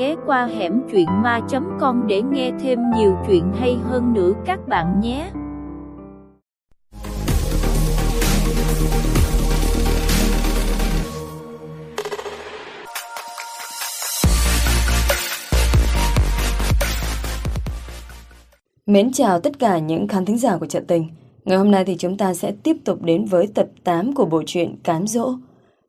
ghé qua hẻm chuyện ma.com để nghe thêm nhiều chuyện hay hơn nữa các bạn nhé. Mến chào tất cả những khán thính giả của Trận Tình. Ngày hôm nay thì chúng ta sẽ tiếp tục đến với tập 8 của bộ truyện Cám Dỗ.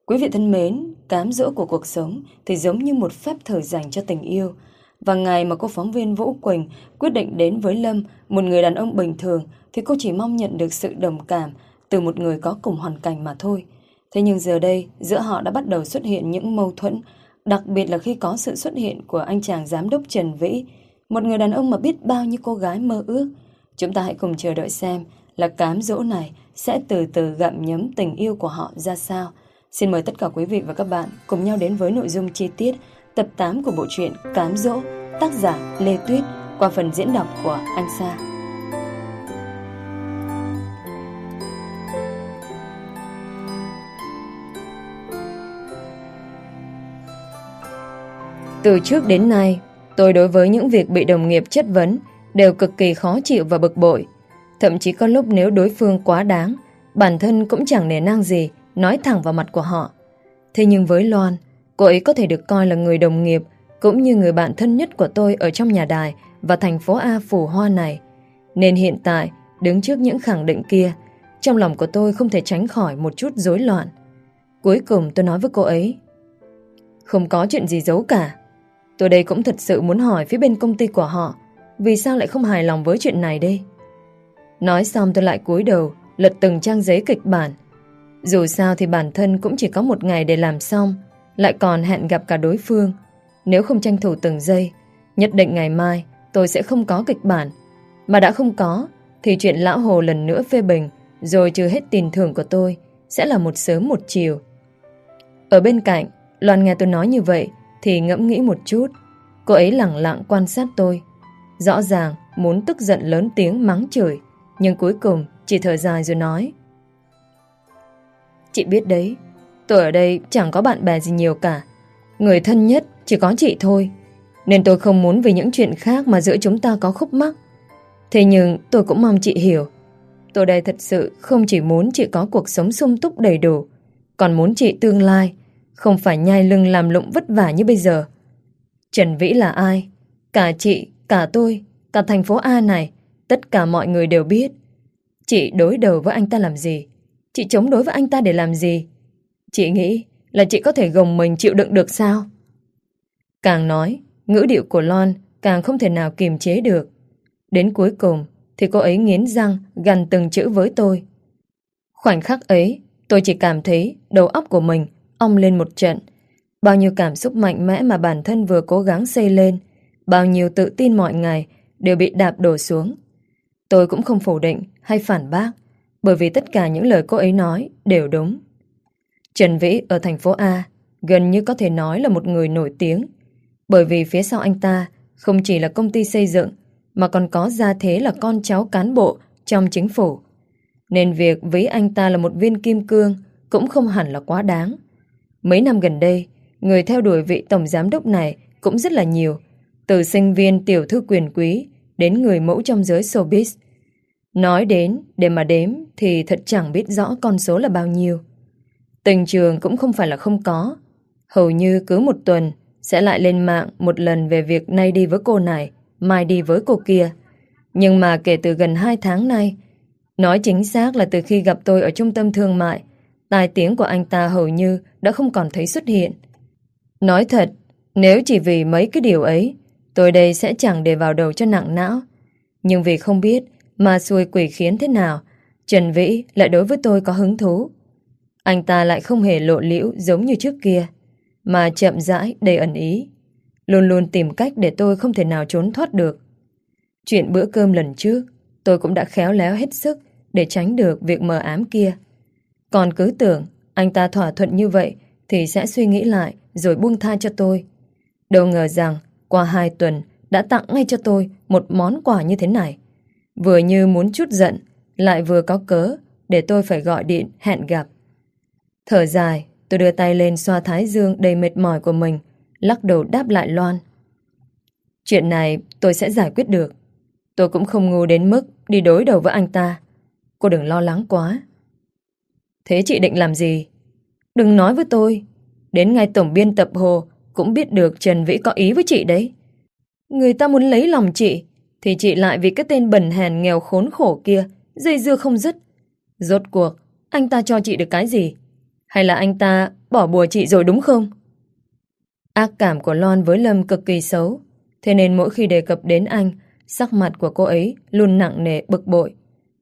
Quý vị thân mến, cám dỗ của cuộc sống thì giống như một phép thở dành cho tình yêu. Và ngày mà cô phóng viên Vũ Quỳnh quyết định đến với Lâm, một người đàn ông bình thường, thì cô chỉ mong nhận được sự đồng cảm từ một người có cùng hoàn cảnh mà thôi. Thế nhưng giờ đây, giữa họ đã bắt đầu xuất hiện những mâu thuẫn, đặc biệt là khi có sự xuất hiện của anh chàng giám đốc Trần Vĩ, một người đàn ông mà biết bao nhiêu cô gái mơ ước. Chúng ta hãy cùng chờ đợi xem là cám dỗ này sẽ từ từ gặm nhấm tình yêu của họ ra sao. Xin mời tất cả quý vị và các bạn cùng nhau đến với nội dung chi tiết tập 8 của bộ truyện Cám Dỗ, tác giả Lê Tuyết qua phần diễn đọc của Anh Sa. Từ trước đến nay, tôi đối với những việc bị đồng nghiệp chất vấn đều cực kỳ khó chịu và bực bội. Thậm chí có lúc nếu đối phương quá đáng, bản thân cũng chẳng nề nang gì nói thẳng vào mặt của họ. Thế nhưng với Loan, cô ấy có thể được coi là người đồng nghiệp cũng như người bạn thân nhất của tôi ở trong nhà đài và thành phố A phủ hoa này. Nên hiện tại, đứng trước những khẳng định kia, trong lòng của tôi không thể tránh khỏi một chút rối loạn. Cuối cùng tôi nói với cô ấy Không có chuyện gì giấu cả. Tôi đây cũng thật sự muốn hỏi phía bên công ty của họ vì sao lại không hài lòng với chuyện này đây. Nói xong tôi lại cúi đầu lật từng trang giấy kịch bản dù sao thì bản thân cũng chỉ có một ngày để làm xong, lại còn hẹn gặp cả đối phương. Nếu không tranh thủ từng giây, nhất định ngày mai tôi sẽ không có kịch bản. Mà đã không có, thì chuyện lão hồ lần nữa phê bình, rồi trừ hết tiền thưởng của tôi, sẽ là một sớm một chiều. Ở bên cạnh, Loan nghe tôi nói như vậy, thì ngẫm nghĩ một chút. Cô ấy lặng lặng quan sát tôi. Rõ ràng muốn tức giận lớn tiếng mắng chửi, nhưng cuối cùng chỉ thở dài rồi nói. Chị biết đấy, tôi ở đây chẳng có bạn bè gì nhiều cả. Người thân nhất chỉ có chị thôi. Nên tôi không muốn vì những chuyện khác mà giữa chúng ta có khúc mắc. Thế nhưng tôi cũng mong chị hiểu. Tôi đây thật sự không chỉ muốn chị có cuộc sống sung túc đầy đủ, còn muốn chị tương lai, không phải nhai lưng làm lụng vất vả như bây giờ. Trần Vĩ là ai? Cả chị, cả tôi, cả thành phố A này, tất cả mọi người đều biết. Chị đối đầu với anh ta làm gì? Chị chống đối với anh ta để làm gì? Chị nghĩ là chị có thể gồng mình chịu đựng được sao? Càng nói, ngữ điệu của lon càng không thể nào kiềm chế được. Đến cuối cùng thì cô ấy nghiến răng gần từng chữ với tôi. Khoảnh khắc ấy, tôi chỉ cảm thấy đầu óc của mình ong lên một trận. Bao nhiêu cảm xúc mạnh mẽ mà bản thân vừa cố gắng xây lên, bao nhiêu tự tin mọi ngày đều bị đạp đổ xuống. Tôi cũng không phủ định hay phản bác, bởi vì tất cả những lời cô ấy nói đều đúng. Trần Vĩ ở thành phố A gần như có thể nói là một người nổi tiếng, bởi vì phía sau anh ta không chỉ là công ty xây dựng, mà còn có gia thế là con cháu cán bộ trong chính phủ. Nên việc ví anh ta là một viên kim cương cũng không hẳn là quá đáng. Mấy năm gần đây, người theo đuổi vị tổng giám đốc này cũng rất là nhiều, từ sinh viên tiểu thư quyền quý đến người mẫu trong giới showbiz. Nói đến, để mà đếm thì thật chẳng biết rõ con số là bao nhiêu. Tình trường cũng không phải là không có. Hầu như cứ một tuần sẽ lại lên mạng một lần về việc nay đi với cô này, mai đi với cô kia. Nhưng mà kể từ gần 2 tháng nay, nói chính xác là từ khi gặp tôi ở trung tâm thương mại, tài tiếng của anh ta hầu như đã không còn thấy xuất hiện. Nói thật, nếu chỉ vì mấy cái điều ấy, tôi đây sẽ chẳng để vào đầu cho nặng não. Nhưng vì không biết mà xui quỷ khiến thế nào, Trần Vĩ lại đối với tôi có hứng thú. Anh ta lại không hề lộ liễu giống như trước kia, mà chậm rãi đầy ẩn ý. Luôn luôn tìm cách để tôi không thể nào trốn thoát được. Chuyện bữa cơm lần trước, tôi cũng đã khéo léo hết sức để tránh được việc mờ ám kia. Còn cứ tưởng anh ta thỏa thuận như vậy thì sẽ suy nghĩ lại rồi buông tha cho tôi. Đâu ngờ rằng qua hai tuần đã tặng ngay cho tôi một món quà như thế này. Vừa như muốn chút giận, lại vừa có cớ để tôi phải gọi điện hẹn gặp. Thở dài, tôi đưa tay lên xoa thái dương đầy mệt mỏi của mình, lắc đầu đáp lại Loan. Chuyện này tôi sẽ giải quyết được. Tôi cũng không ngu đến mức đi đối đầu với anh ta. Cô đừng lo lắng quá. Thế chị định làm gì? Đừng nói với tôi. Đến ngay tổng biên tập Hồ cũng biết được Trần Vĩ có ý với chị đấy. Người ta muốn lấy lòng chị, thì chị lại vì cái tên bẩn hèn nghèo khốn khổ kia, dây dưa không dứt. Rốt cuộc, anh ta cho chị được cái gì? Hay là anh ta bỏ bùa chị rồi đúng không? Ác cảm của Lon với Lâm cực kỳ xấu, thế nên mỗi khi đề cập đến anh, sắc mặt của cô ấy luôn nặng nề bực bội.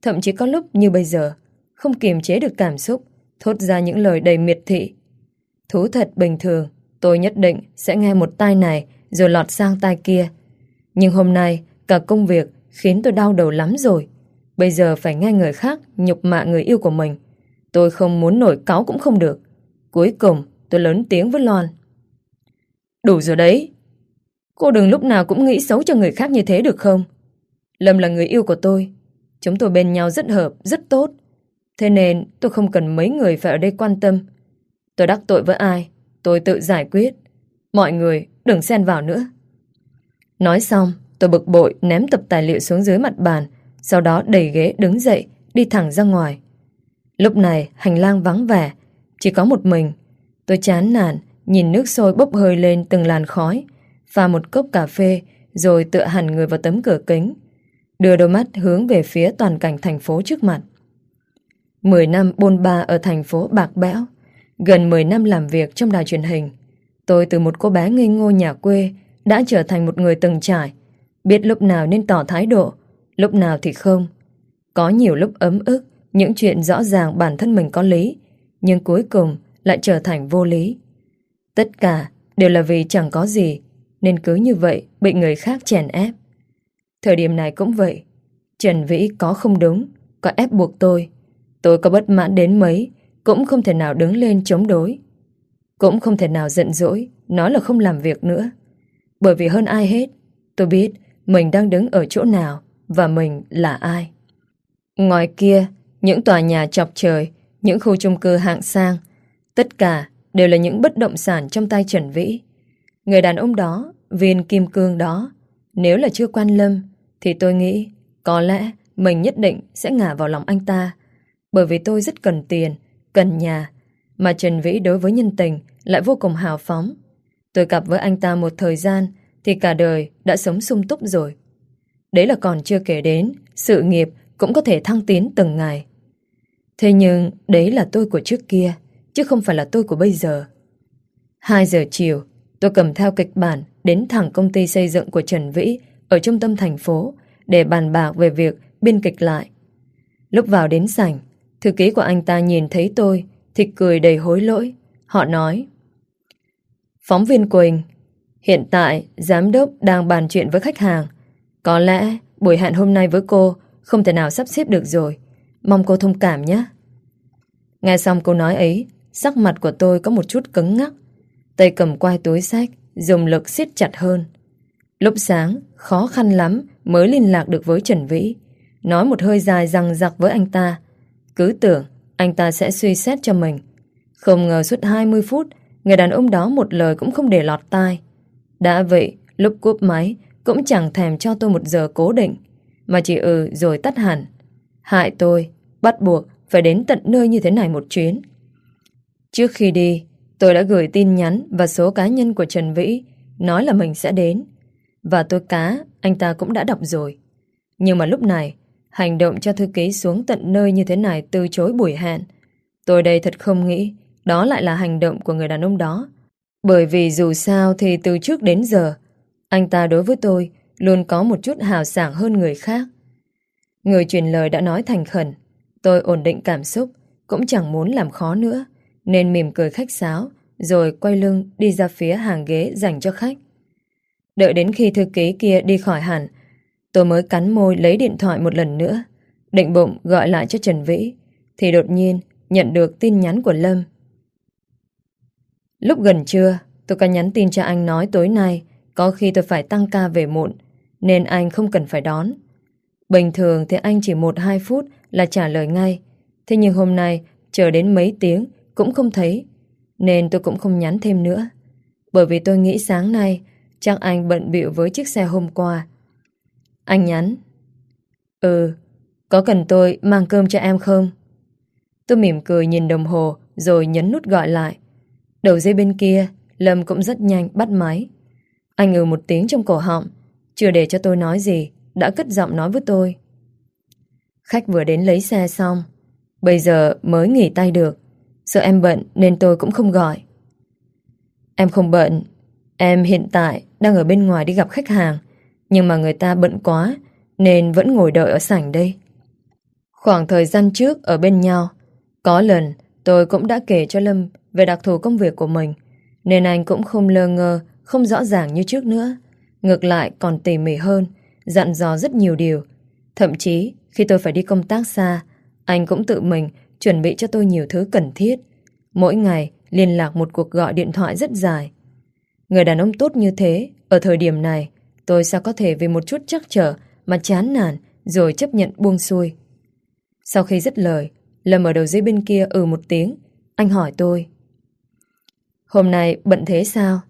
Thậm chí có lúc như bây giờ, không kiềm chế được cảm xúc, thốt ra những lời đầy miệt thị. Thú thật bình thường, tôi nhất định sẽ nghe một tai này rồi lọt sang tai kia. Nhưng hôm nay, cả công việc khiến tôi đau đầu lắm rồi. Bây giờ phải nghe người khác nhục mạ người yêu của mình. Tôi không muốn nổi cáo cũng không được. Cuối cùng, tôi lớn tiếng với Loan. Đủ rồi đấy. Cô đừng lúc nào cũng nghĩ xấu cho người khác như thế được không? Lâm là người yêu của tôi. Chúng tôi bên nhau rất hợp, rất tốt. Thế nên tôi không cần mấy người phải ở đây quan tâm. Tôi đắc tội với ai, tôi tự giải quyết. Mọi người đừng xen vào nữa. Nói xong, tôi bực bội ném tập tài liệu xuống dưới mặt bàn, sau đó đẩy ghế đứng dậy, đi thẳng ra ngoài. Lúc này, hành lang vắng vẻ, chỉ có một mình. Tôi chán nản, nhìn nước sôi bốc hơi lên từng làn khói, pha một cốc cà phê, rồi tựa hẳn người vào tấm cửa kính. Đưa đôi mắt hướng về phía toàn cảnh thành phố trước mặt. Mười năm bôn ba ở thành phố Bạc Bẽo, gần mười năm làm việc trong đài truyền hình. Tôi từ một cô bé ngây ngô nhà quê đã trở thành một người từng trải, biết lúc nào nên tỏ thái độ, lúc nào thì không. Có nhiều lúc ấm ức, những chuyện rõ ràng bản thân mình có lý, nhưng cuối cùng lại trở thành vô lý. Tất cả đều là vì chẳng có gì, nên cứ như vậy bị người khác chèn ép. Thời điểm này cũng vậy, Trần Vĩ có không đúng, có ép buộc tôi. Tôi có bất mãn đến mấy, cũng không thể nào đứng lên chống đối. Cũng không thể nào giận dỗi, nói là không làm việc nữa. Bởi vì hơn ai hết, tôi biết mình đang đứng ở chỗ nào và mình là ai. Ngoài kia, những tòa nhà chọc trời, những khu chung cư hạng sang, tất cả đều là những bất động sản trong tay Trần Vĩ. Người đàn ông đó, viên kim cương đó, nếu là chưa quan lâm, thì tôi nghĩ có lẽ mình nhất định sẽ ngả vào lòng anh ta. Bởi vì tôi rất cần tiền, cần nhà, mà Trần Vĩ đối với nhân tình lại vô cùng hào phóng. Tôi cặp với anh ta một thời gian thì cả đời đã sống sung túc rồi. Đấy là còn chưa kể đến sự nghiệp cũng có thể thăng tiến từng ngày. Thế nhưng đấy là tôi của trước kia, chứ không phải là tôi của bây giờ. 2 giờ chiều, tôi cầm theo kịch bản đến thẳng công ty xây dựng của Trần Vĩ ở trung tâm thành phố để bàn bạc về việc biên kịch lại. Lúc vào đến sảnh, thư ký của anh ta nhìn thấy tôi thì cười đầy hối lỗi. Họ nói Phóng viên Quỳnh Hiện tại, giám đốc đang bàn chuyện với khách hàng. Có lẽ buổi hẹn hôm nay với cô không thể nào sắp xếp được rồi. Mong cô thông cảm nhé. Nghe xong câu nói ấy, sắc mặt của tôi có một chút cứng ngắc. Tay cầm quai túi sách, dùng lực siết chặt hơn. Lúc sáng, khó khăn lắm mới liên lạc được với Trần Vĩ. Nói một hơi dài răng giặc với anh ta. Cứ tưởng anh ta sẽ suy xét cho mình. Không ngờ suốt 20 phút, người đàn ông đó một lời cũng không để lọt tai. Đã vậy, lúc cúp máy cũng chẳng thèm cho tôi một giờ cố định, mà chỉ ừ rồi tắt hẳn. Hại tôi, bắt buộc phải đến tận nơi như thế này một chuyến. Trước khi đi, tôi đã gửi tin nhắn và số cá nhân của Trần Vĩ nói là mình sẽ đến. Và tôi cá, anh ta cũng đã đọc rồi. Nhưng mà lúc này, hành động cho thư ký xuống tận nơi như thế này từ chối buổi hẹn. Tôi đây thật không nghĩ đó lại là hành động của người đàn ông đó. Bởi vì dù sao thì từ trước đến giờ, anh ta đối với tôi luôn có một chút hào sảng hơn người khác. Người truyền lời đã nói thành khẩn, tôi ổn định cảm xúc, cũng chẳng muốn làm khó nữa, nên mỉm cười khách sáo, rồi quay lưng đi ra phía hàng ghế dành cho khách. Đợi đến khi thư ký kia đi khỏi hẳn, tôi mới cắn môi lấy điện thoại một lần nữa, định bụng gọi lại cho Trần Vĩ, thì đột nhiên nhận được tin nhắn của Lâm. Lúc gần trưa, tôi có nhắn tin cho anh nói tối nay có khi tôi phải tăng ca về muộn, nên anh không cần phải đón. Bình thường thì anh chỉ một hai phút là trả lời ngay. Thế nhưng hôm nay, chờ đến mấy tiếng cũng không thấy, nên tôi cũng không nhắn thêm nữa. Bởi vì tôi nghĩ sáng nay, Chắc anh bận bịu với chiếc xe hôm qua. Anh nhắn. Ừ, có cần tôi mang cơm cho em không? Tôi mỉm cười nhìn đồng hồ rồi nhấn nút gọi lại. Đầu dây bên kia, Lâm cũng rất nhanh bắt máy. Anh ngừ một tiếng trong cổ họng, chưa để cho tôi nói gì, đã cất giọng nói với tôi. Khách vừa đến lấy xe xong, bây giờ mới nghỉ tay được. Sợ em bận nên tôi cũng không gọi. Em không bận, em hiện tại đang ở bên ngoài đi gặp khách hàng, nhưng mà người ta bận quá nên vẫn ngồi đợi ở sảnh đây. Khoảng thời gian trước ở bên nhau, có lần tôi cũng đã kể cho Lâm về đặc thù công việc của mình, nên anh cũng không lơ ngơ, không rõ ràng như trước nữa. Ngược lại còn tỉ mỉ hơn, dặn dò rất nhiều điều. Thậm chí khi tôi phải đi công tác xa, anh cũng tự mình chuẩn bị cho tôi nhiều thứ cần thiết. Mỗi ngày liên lạc một cuộc gọi điện thoại rất dài. Người đàn ông tốt như thế, ở thời điểm này, tôi sao có thể vì một chút chắc trở mà chán nản rồi chấp nhận buông xuôi. Sau khi dứt lời, Lâm ở đầu dây bên kia ừ một tiếng, anh hỏi tôi. Hôm nay bận thế sao?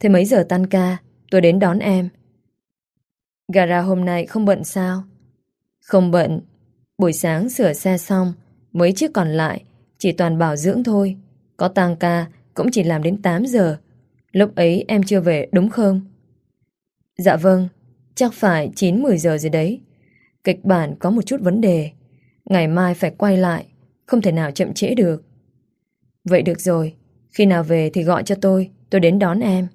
Thế mấy giờ tan ca, tôi đến đón em. Gara hôm nay không bận sao? Không bận. Buổi sáng sửa xe xong, mấy chiếc còn lại chỉ toàn bảo dưỡng thôi. Có tăng ca cũng chỉ làm đến 8 giờ. Lúc ấy em chưa về đúng không? Dạ vâng, chắc phải 9-10 giờ rồi đấy. Kịch bản có một chút vấn đề. Ngày mai phải quay lại, không thể nào chậm trễ được. Vậy được rồi, khi nào về thì gọi cho tôi, tôi đến đón em.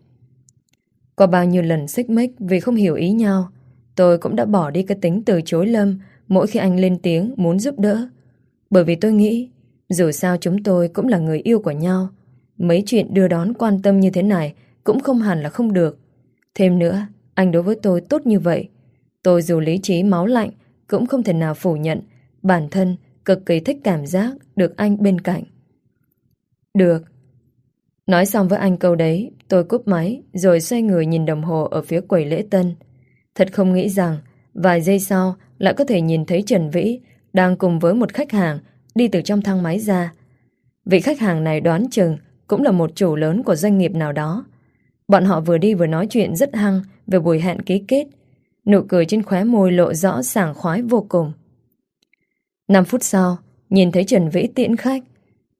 Qua bao nhiêu lần xích mích vì không hiểu ý nhau, tôi cũng đã bỏ đi cái tính từ chối Lâm mỗi khi anh lên tiếng muốn giúp đỡ. Bởi vì tôi nghĩ, dù sao chúng tôi cũng là người yêu của nhau, mấy chuyện đưa đón quan tâm như thế này cũng không hẳn là không được. Thêm nữa, anh đối với tôi tốt như vậy. Tôi dù lý trí máu lạnh cũng không thể nào phủ nhận bản thân cực kỳ thích cảm giác được anh bên cạnh. Được. Nói xong với anh câu đấy, tôi cúp máy rồi xoay người nhìn đồng hồ ở phía quầy lễ tân. Thật không nghĩ rằng vài giây sau lại có thể nhìn thấy Trần Vĩ đang cùng với một khách hàng đi từ trong thang máy ra. Vị khách hàng này đoán chừng cũng là một chủ lớn của doanh nghiệp nào đó. Bọn họ vừa đi vừa nói chuyện rất hăng về buổi hẹn ký kết. Nụ cười trên khóe môi lộ rõ sảng khoái vô cùng. 5 phút sau, nhìn thấy Trần Vĩ tiễn khách,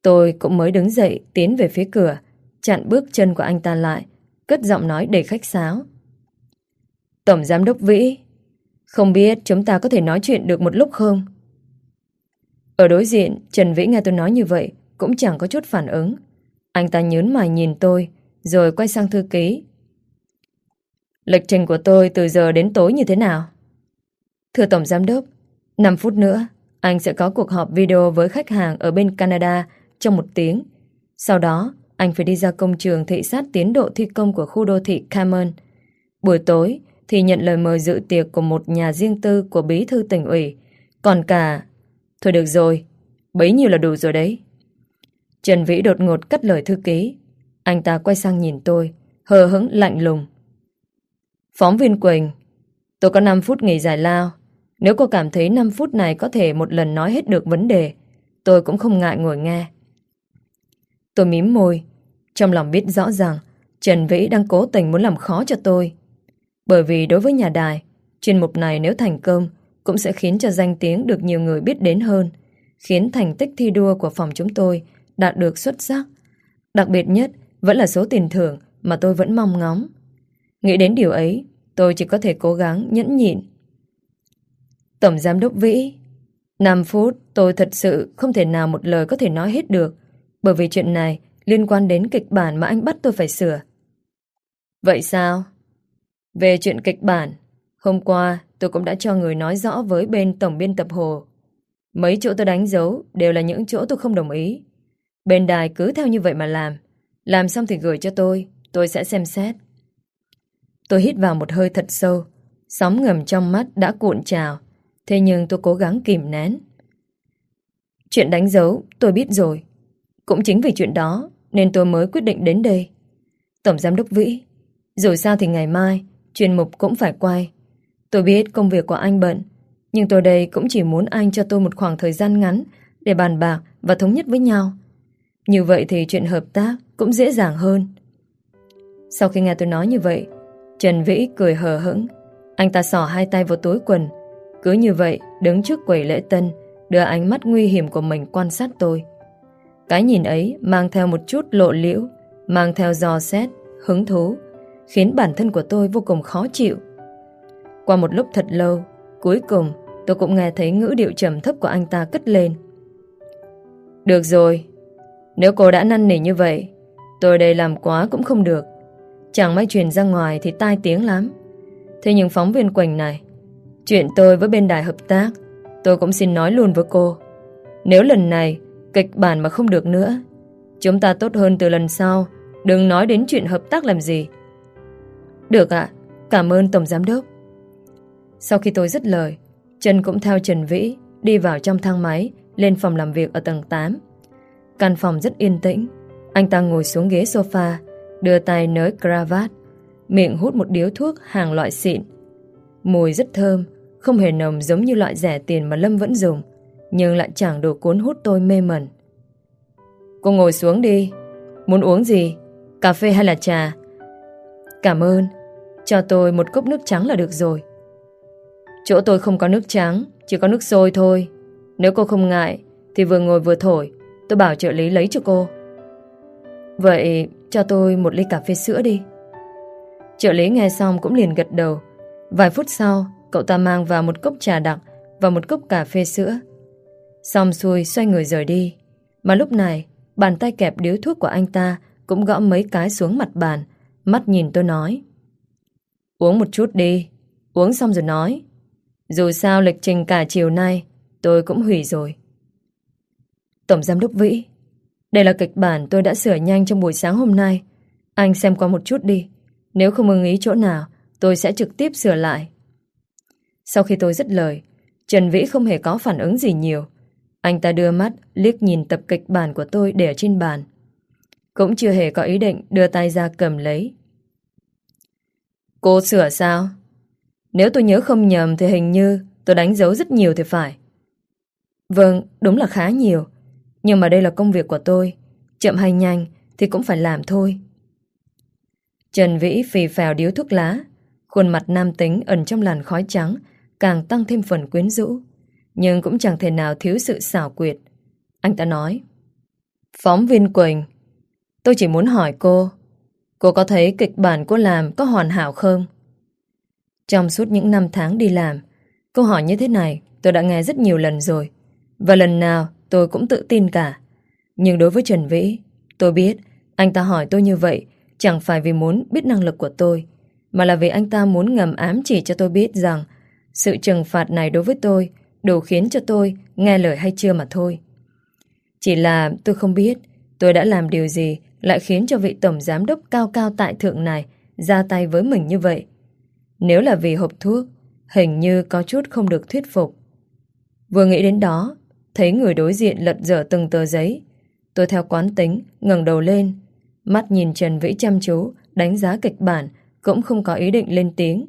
tôi cũng mới đứng dậy tiến về phía cửa, chặn bước chân của anh ta lại, cất giọng nói đầy khách sáo. Tổng Giám đốc Vĩ, không biết chúng ta có thể nói chuyện được một lúc không? Ở đối diện, Trần Vĩ nghe tôi nói như vậy, cũng chẳng có chút phản ứng. Anh ta nhớn mày nhìn tôi, rồi quay sang thư ký. Lịch trình của tôi từ giờ đến tối như thế nào? Thưa Tổng Giám đốc, 5 phút nữa, anh sẽ có cuộc họp video với khách hàng ở bên Canada trong một tiếng. Sau đó, anh phải đi ra công trường thị sát tiến độ thi công của khu đô thị Cameron. Buổi tối thì nhận lời mời dự tiệc của một nhà riêng tư của bí thư tỉnh ủy. Còn cả... Thôi được rồi, bấy nhiêu là đủ rồi đấy. Trần Vĩ đột ngột cắt lời thư ký. Anh ta quay sang nhìn tôi, hờ hững lạnh lùng. Phóng viên Quỳnh, tôi có 5 phút nghỉ giải lao. Nếu cô cảm thấy 5 phút này có thể một lần nói hết được vấn đề, tôi cũng không ngại ngồi nghe. Tôi mím môi, trong lòng biết rõ ràng Trần Vĩ đang cố tình muốn làm khó cho tôi. Bởi vì đối với nhà đài, chuyên mục này nếu thành công cũng sẽ khiến cho danh tiếng được nhiều người biết đến hơn, khiến thành tích thi đua của phòng chúng tôi đạt được xuất sắc. Đặc biệt nhất vẫn là số tiền thưởng mà tôi vẫn mong ngóng. Nghĩ đến điều ấy, tôi chỉ có thể cố gắng nhẫn nhịn. Tổng Giám đốc Vĩ 5 phút tôi thật sự không thể nào một lời có thể nói hết được bởi vì chuyện này liên quan đến kịch bản mà anh bắt tôi phải sửa. Vậy sao? Về chuyện kịch bản, hôm qua tôi cũng đã cho người nói rõ với bên tổng biên tập Hồ. Mấy chỗ tôi đánh dấu đều là những chỗ tôi không đồng ý. Bên đài cứ theo như vậy mà làm. Làm xong thì gửi cho tôi, tôi sẽ xem xét. Tôi hít vào một hơi thật sâu, sóng ngầm trong mắt đã cuộn trào. Thế nhưng tôi cố gắng kìm nén. Chuyện đánh dấu tôi biết rồi. Cũng chính vì chuyện đó nên tôi mới quyết định đến đây. Tổng Giám đốc Vĩ, rồi sao thì ngày mai chuyên mục cũng phải quay. Tôi biết công việc của anh bận, nhưng tôi đây cũng chỉ muốn anh cho tôi một khoảng thời gian ngắn để bàn bạc và thống nhất với nhau. Như vậy thì chuyện hợp tác cũng dễ dàng hơn. Sau khi nghe tôi nói như vậy, Trần Vĩ cười hờ hững. Anh ta sỏ hai tay vào túi quần. Cứ như vậy, đứng trước quầy lễ tân, đưa ánh mắt nguy hiểm của mình quan sát tôi. Cái nhìn ấy mang theo một chút lộ liễu, mang theo dò xét, hứng thú, khiến bản thân của tôi vô cùng khó chịu. Qua một lúc thật lâu, cuối cùng tôi cũng nghe thấy ngữ điệu trầm thấp của anh ta cất lên. Được rồi, nếu cô đã năn nỉ như vậy, tôi đây làm quá cũng không được. Chẳng may truyền ra ngoài thì tai tiếng lắm. Thế nhưng phóng viên Quỳnh này, chuyện tôi với bên đài hợp tác, tôi cũng xin nói luôn với cô. Nếu lần này kịch bản mà không được nữa, chúng ta tốt hơn từ lần sau, đừng nói đến chuyện hợp tác làm gì. Được ạ, cảm ơn Tổng Giám Đốc. Sau khi tôi dứt lời, Trần cũng theo Trần Vĩ đi vào trong thang máy lên phòng làm việc ở tầng 8. Căn phòng rất yên tĩnh. Anh ta ngồi xuống ghế sofa, đưa tay nới cravat, miệng hút một điếu thuốc hàng loại xịn. Mùi rất thơm, không hề nồng giống như loại rẻ tiền mà Lâm vẫn dùng, nhưng lại chẳng đủ cuốn hút tôi mê mẩn. Cô ngồi xuống đi. Muốn uống gì? Cà phê hay là trà? Cảm ơn. Cho tôi một cốc nước trắng là được rồi. Chỗ tôi không có nước trắng, chỉ có nước sôi thôi. Nếu cô không ngại, thì vừa ngồi vừa thổi, tôi bảo trợ lý lấy cho cô. Vậy cho tôi một ly cà phê sữa đi. Trợ lý nghe xong cũng liền gật đầu. Vài phút sau, cậu ta mang vào một cốc trà đặc và một cốc cà phê sữa. Xong xuôi xoay người rời đi. Mà lúc này, bàn tay kẹp điếu thuốc của anh ta cũng gõ mấy cái xuống mặt bàn. Mắt nhìn tôi nói. Uống một chút đi. Uống xong rồi nói. Dù sao lịch trình cả chiều nay tôi cũng hủy rồi. Tổng Giám đốc Vĩ, đây là kịch bản tôi đã sửa nhanh trong buổi sáng hôm nay. Anh xem qua một chút đi. Nếu không ưng ý chỗ nào, tôi sẽ trực tiếp sửa lại. Sau khi tôi dứt lời, Trần Vĩ không hề có phản ứng gì nhiều. Anh ta đưa mắt, liếc nhìn tập kịch bản của tôi để ở trên bàn. Cũng chưa hề có ý định đưa tay ra cầm lấy. Cô sửa sao? Nếu tôi nhớ không nhầm thì hình như tôi đánh dấu rất nhiều thì phải. Vâng, đúng là khá nhiều. Nhưng mà đây là công việc của tôi. Chậm hay nhanh thì cũng phải làm thôi. Trần Vĩ phì phèo điếu thuốc lá. Khuôn mặt nam tính ẩn trong làn khói trắng càng tăng thêm phần quyến rũ. Nhưng cũng chẳng thể nào thiếu sự xảo quyệt. Anh ta nói Phóng viên Quỳnh Tôi chỉ muốn hỏi cô Cô có thấy kịch bản cô làm có hoàn hảo không? Trong suốt những năm tháng đi làm, câu hỏi như thế này tôi đã nghe rất nhiều lần rồi. Và lần nào tôi cũng tự tin cả. Nhưng đối với Trần Vĩ, tôi biết anh ta hỏi tôi như vậy chẳng phải vì muốn biết năng lực của tôi, mà là vì anh ta muốn ngầm ám chỉ cho tôi biết rằng sự trừng phạt này đối với tôi đủ khiến cho tôi nghe lời hay chưa mà thôi. Chỉ là tôi không biết tôi đã làm điều gì lại khiến cho vị tổng giám đốc cao cao tại thượng này ra tay với mình như vậy. Nếu là vì hộp thuốc, hình như có chút không được thuyết phục. Vừa nghĩ đến đó, thấy người đối diện lật dở từng tờ giấy. Tôi theo quán tính, ngẩng đầu lên. Mắt nhìn Trần Vĩ chăm chú, đánh giá kịch bản, cũng không có ý định lên tiếng.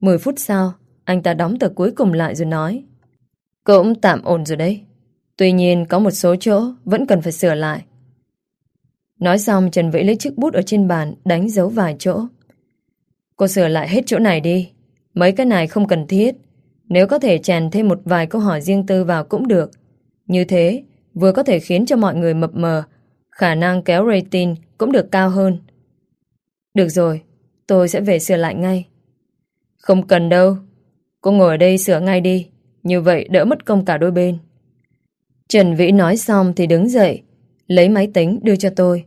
Mười phút sau, anh ta đóng tờ cuối cùng lại rồi nói. Cũng tạm ổn rồi đấy. Tuy nhiên có một số chỗ vẫn cần phải sửa lại. Nói xong Trần Vĩ lấy chiếc bút ở trên bàn đánh dấu vài chỗ. Cô sửa lại hết chỗ này đi. Mấy cái này không cần thiết. Nếu có thể chèn thêm một vài câu hỏi riêng tư vào cũng được. Như thế, vừa có thể khiến cho mọi người mập mờ, khả năng kéo rating cũng được cao hơn. Được rồi, tôi sẽ về sửa lại ngay. Không cần đâu. Cô ngồi ở đây sửa ngay đi. Như vậy đỡ mất công cả đôi bên. Trần Vĩ nói xong thì đứng dậy, lấy máy tính đưa cho tôi.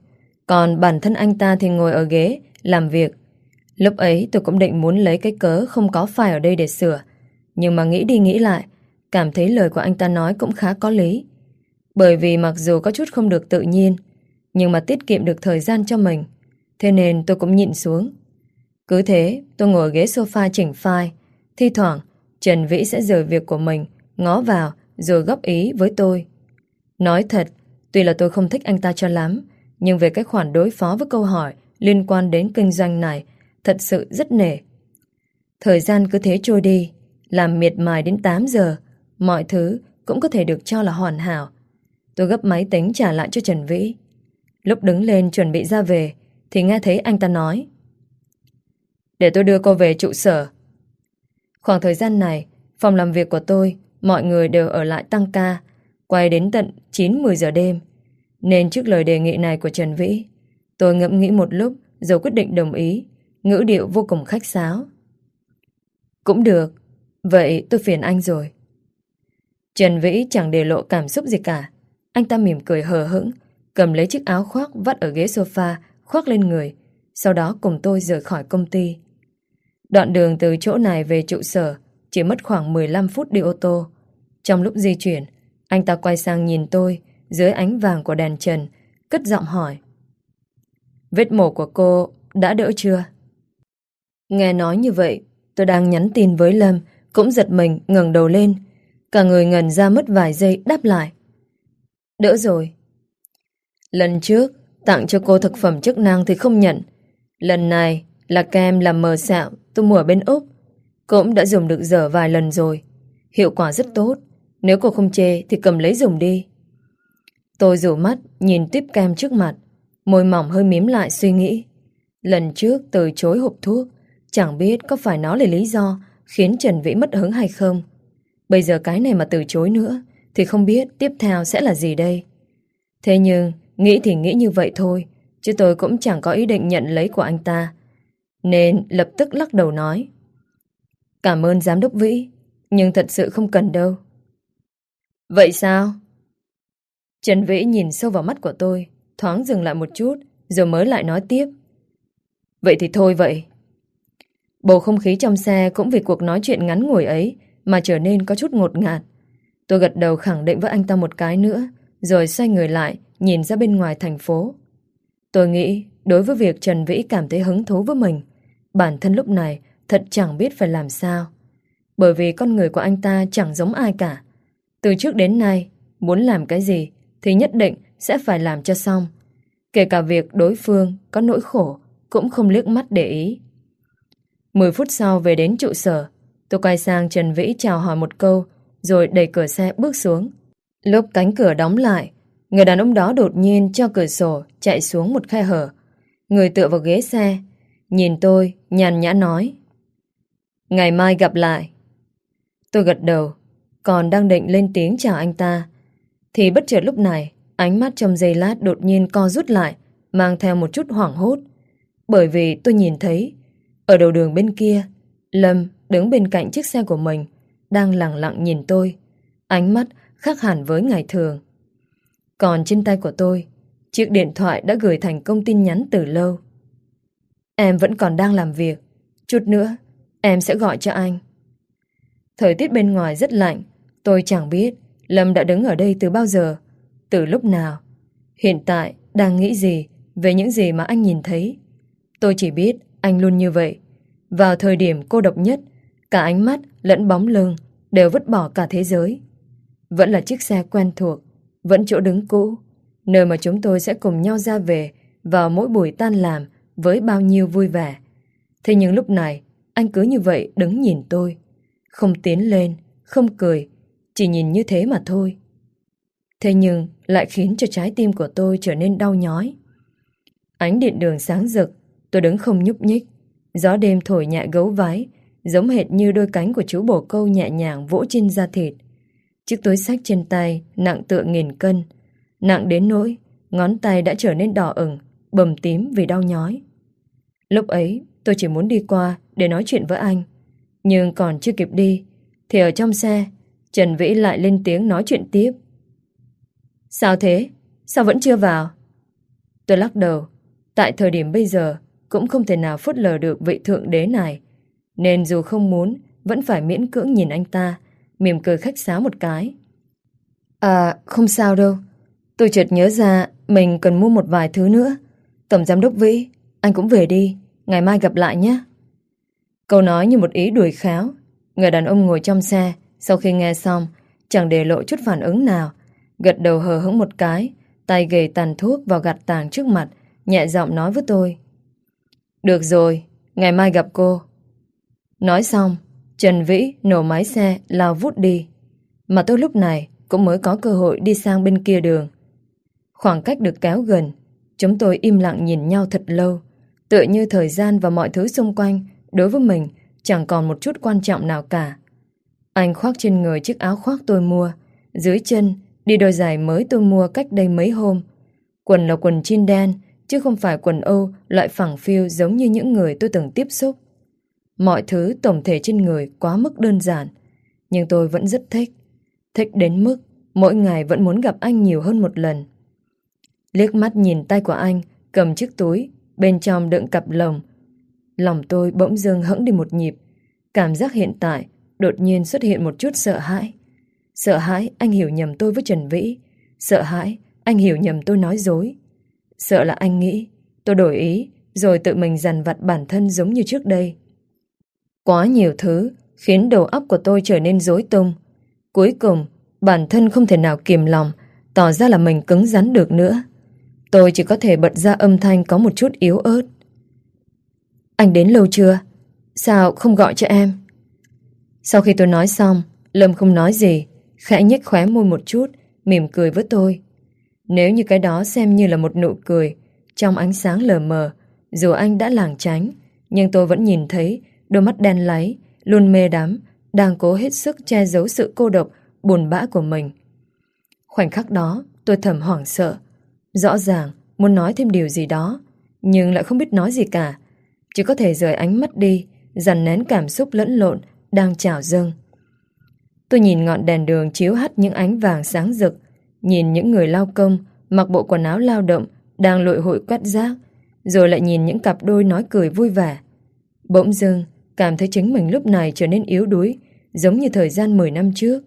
Còn bản thân anh ta thì ngồi ở ghế, làm việc. Lúc ấy tôi cũng định muốn lấy cái cớ không có file ở đây để sửa. Nhưng mà nghĩ đi nghĩ lại, cảm thấy lời của anh ta nói cũng khá có lý. Bởi vì mặc dù có chút không được tự nhiên, nhưng mà tiết kiệm được thời gian cho mình. Thế nên tôi cũng nhịn xuống. Cứ thế, tôi ngồi ghế sofa chỉnh file. Thi thoảng, Trần Vĩ sẽ rời việc của mình, ngó vào, rồi góp ý với tôi. Nói thật, tuy là tôi không thích anh ta cho lắm, nhưng về cái khoản đối phó với câu hỏi liên quan đến kinh doanh này, thật sự rất nể. Thời gian cứ thế trôi đi, làm miệt mài đến 8 giờ, mọi thứ cũng có thể được cho là hoàn hảo. Tôi gấp máy tính trả lại cho Trần Vĩ. Lúc đứng lên chuẩn bị ra về, thì nghe thấy anh ta nói. để tôi đưa cô về trụ sở. Khoảng thời gian này, phòng làm việc của tôi, mọi người đều ở lại tăng ca, quay đến tận 9-10 giờ đêm. Nên trước lời đề nghị này của Trần Vĩ, tôi ngẫm nghĩ một lúc rồi quyết định đồng ý, ngữ điệu vô cùng khách sáo. Cũng được, vậy tôi phiền anh rồi. Trần Vĩ chẳng để lộ cảm xúc gì cả. Anh ta mỉm cười hờ hững, cầm lấy chiếc áo khoác vắt ở ghế sofa, khoác lên người, sau đó cùng tôi rời khỏi công ty. Đoạn đường từ chỗ này về trụ sở chỉ mất khoảng 15 phút đi ô tô. Trong lúc di chuyển, anh ta quay sang nhìn tôi dưới ánh vàng của đèn trần, cất giọng hỏi. Vết mổ của cô đã đỡ chưa? Nghe nói như vậy, tôi đang nhắn tin với Lâm, cũng giật mình ngẩng đầu lên. Cả người ngần ra mất vài giây đáp lại. Đỡ rồi. Lần trước, tặng cho cô thực phẩm chức năng thì không nhận. Lần này là kem làm mờ sẹo tôi mua ở bên Úc. Cũng đã dùng được dở vài lần rồi. Hiệu quả rất tốt. Nếu cô không chê thì cầm lấy dùng đi. Tôi rủ mắt nhìn tiếp kem trước mặt. Môi mỏng hơi miếm lại suy nghĩ. Lần trước từ chối hộp thuốc. Chẳng biết có phải nó là lý do khiến Trần Vĩ mất hứng hay không. Bây giờ cái này mà từ chối nữa thì không biết tiếp theo sẽ là gì đây. Thế nhưng, nghĩ thì nghĩ như vậy thôi, chứ tôi cũng chẳng có ý định nhận lấy của anh ta. Nên lập tức lắc đầu nói. Cảm ơn giám đốc Vĩ, Nhưng thật sự không cần đâu. Vậy sao? Trần Vĩ nhìn sâu vào mắt của tôi, Thoáng dừng lại một chút, Rồi mới lại nói tiếp. Vậy thì thôi vậy. Bầu không khí trong xe cũng vì cuộc nói chuyện ngắn ngủi ấy Mà trở nên có chút ngột ngạt. Tôi gật đầu khẳng định với anh ta một cái nữa, Rồi xoay người lại, Nhìn ra bên ngoài thành phố. Tôi nghĩ đối với việc Trần Vĩ cảm thấy hứng thú với mình Bản thân lúc này thật chẳng biết phải làm sao. Bởi vì con người của anh ta chẳng giống ai cả. Từ trước đến nay, muốn làm cái gì thì nhất định sẽ phải làm cho xong. Kể cả việc đối phương có nỗi khổ cũng không liếc mắt để ý. Mười phút sau về đến trụ sở, tôi quay sang Trần Vĩ chào hỏi một câu rồi đẩy cửa xe bước xuống. Lúc cánh cửa đóng lại, người đàn ông đó đột nhiên cho cửa sổ chạy xuống một khe hở. Người tựa vào ghế xe, Nhìn tôi, nhàn nhã nói. Ngày mai gặp lại. Tôi gật đầu, còn đang định lên tiếng chào anh ta. Thì bất chợt lúc này, ánh mắt trong giây lát đột nhiên co rút lại, mang theo một chút hoảng hốt. Bởi vì tôi nhìn thấy, ở đầu đường bên kia, Lâm đứng bên cạnh chiếc xe của mình, đang lặng lặng nhìn tôi. Ánh mắt khác hẳn với ngày thường. Còn trên tay của tôi, chiếc điện thoại đã gửi thành công tin nhắn từ lâu. Em vẫn còn đang làm việc. Chút nữa, em sẽ gọi cho anh. Thời tiết bên ngoài rất lạnh. Tôi chẳng biết Lâm đã đứng ở đây từ bao giờ, từ lúc nào. Hiện tại đang nghĩ gì về những gì mà anh nhìn thấy. Tôi chỉ biết anh luôn như vậy. Vào thời điểm cô độc nhất, cả ánh mắt lẫn bóng lưng đều vứt bỏ cả thế giới. Vẫn là chiếc xe quen thuộc, vẫn chỗ đứng cũ, nơi mà chúng tôi sẽ cùng nhau ra về vào mỗi buổi tan làm với bao nhiêu vui vẻ. Thế nhưng lúc này, anh cứ như vậy đứng nhìn tôi. Không tiến lên, không cười, chỉ nhìn như thế mà thôi. Thế nhưng lại khiến cho trái tim của tôi trở nên đau nhói. Ánh điện đường sáng rực, tôi đứng không nhúc nhích. Gió đêm thổi nhẹ gấu váy, giống hệt như đôi cánh của chú bồ câu nhẹ nhàng vỗ trên da thịt. Chiếc túi sách trên tay nặng tựa nghìn cân, nặng đến nỗi ngón tay đã trở nên đỏ ửng, bầm tím vì đau nhói. Lúc ấy tôi chỉ muốn đi qua để nói chuyện với anh. Nhưng còn chưa kịp đi, thì ở trong xe, Trần Vĩ lại lên tiếng nói chuyện tiếp. Sao thế? Sao vẫn chưa vào? Tôi lắc đầu. Tại thời điểm bây giờ, cũng không thể nào phớt lờ được vị thượng đế này. Nên dù không muốn, vẫn phải miễn cưỡng nhìn anh ta, mỉm cười khách sáo một cái. À, không sao đâu. Tôi chợt nhớ ra mình cần mua một vài thứ nữa. Tổng giám đốc Vĩ, anh cũng về đi, ngày mai gặp lại nhé. Câu nói như một ý đuổi khéo. Người đàn ông ngồi trong xe, sau khi nghe xong, chẳng để lộ chút phản ứng nào. Gật đầu hờ hững một cái, tay gầy tàn thuốc vào gạt tàng trước mặt, nhẹ giọng nói với tôi. Được rồi, ngày mai gặp cô. Nói xong, Trần Vĩ nổ máy xe lao vút đi. Mà tôi lúc này cũng mới có cơ hội đi sang bên kia đường. Khoảng cách được kéo gần, chúng tôi im lặng nhìn nhau thật lâu. Tựa như thời gian và mọi thứ xung quanh đối với mình chẳng còn một chút quan trọng nào cả. Anh khoác trên người chiếc áo khoác tôi mua, dưới chân đi đôi giày mới tôi mua cách đây mấy hôm. Quần là quần jean đen, chứ không phải quần Âu loại phẳng phiu giống như những người tôi từng tiếp xúc. Mọi thứ tổng thể trên người quá mức đơn giản, nhưng tôi vẫn rất thích. Thích đến mức mỗi ngày vẫn muốn gặp anh nhiều hơn một lần. Liếc mắt nhìn tay của anh, cầm chiếc túi, bên trong đựng cặp lồng. Lòng tôi bỗng dưng hững đi một nhịp. Cảm giác hiện tại đột nhiên xuất hiện một chút sợ hãi. Sợ hãi anh hiểu nhầm tôi với Trần Vĩ. Sợ hãi anh hiểu nhầm tôi nói dối. Sợ là anh nghĩ tôi đổi ý rồi tự mình dằn vặt bản thân giống như trước đây. Quá nhiều thứ khiến đầu óc của tôi trở nên rối tung. Cuối cùng, bản thân không thể nào kiềm lòng, tỏ ra là mình cứng rắn được nữa. Tôi chỉ có thể bật ra âm thanh có một chút yếu ớt. Anh đến lâu chưa? Sao không gọi cho em? Sau khi tôi nói xong, Lâm không nói gì, khẽ nhếch khóe môi một chút, mỉm cười với tôi. Nếu như cái đó xem như là một nụ cười, trong ánh sáng lờ mờ, dù anh đã làng tránh, nhưng tôi vẫn nhìn thấy đôi mắt đen láy, luôn mê đắm, đang cố hết sức che giấu sự cô độc, buồn bã của mình. Khoảnh khắc đó, tôi thầm hoảng sợ. Rõ ràng, muốn nói thêm điều gì đó, nhưng lại không biết nói gì cả. Chỉ có thể rời ánh mắt đi, dằn nén cảm xúc lẫn lộn, đang trào dâng. Tôi nhìn ngọn đèn đường chiếu hắt những ánh vàng sáng rực, nhìn những người lao công, mặc bộ quần áo lao động, đang lội hội quét rác, rồi lại nhìn những cặp đôi nói cười vui vẻ. Bỗng dưng, cảm thấy chính mình lúc này trở nên yếu đuối, giống như thời gian 10 năm trước.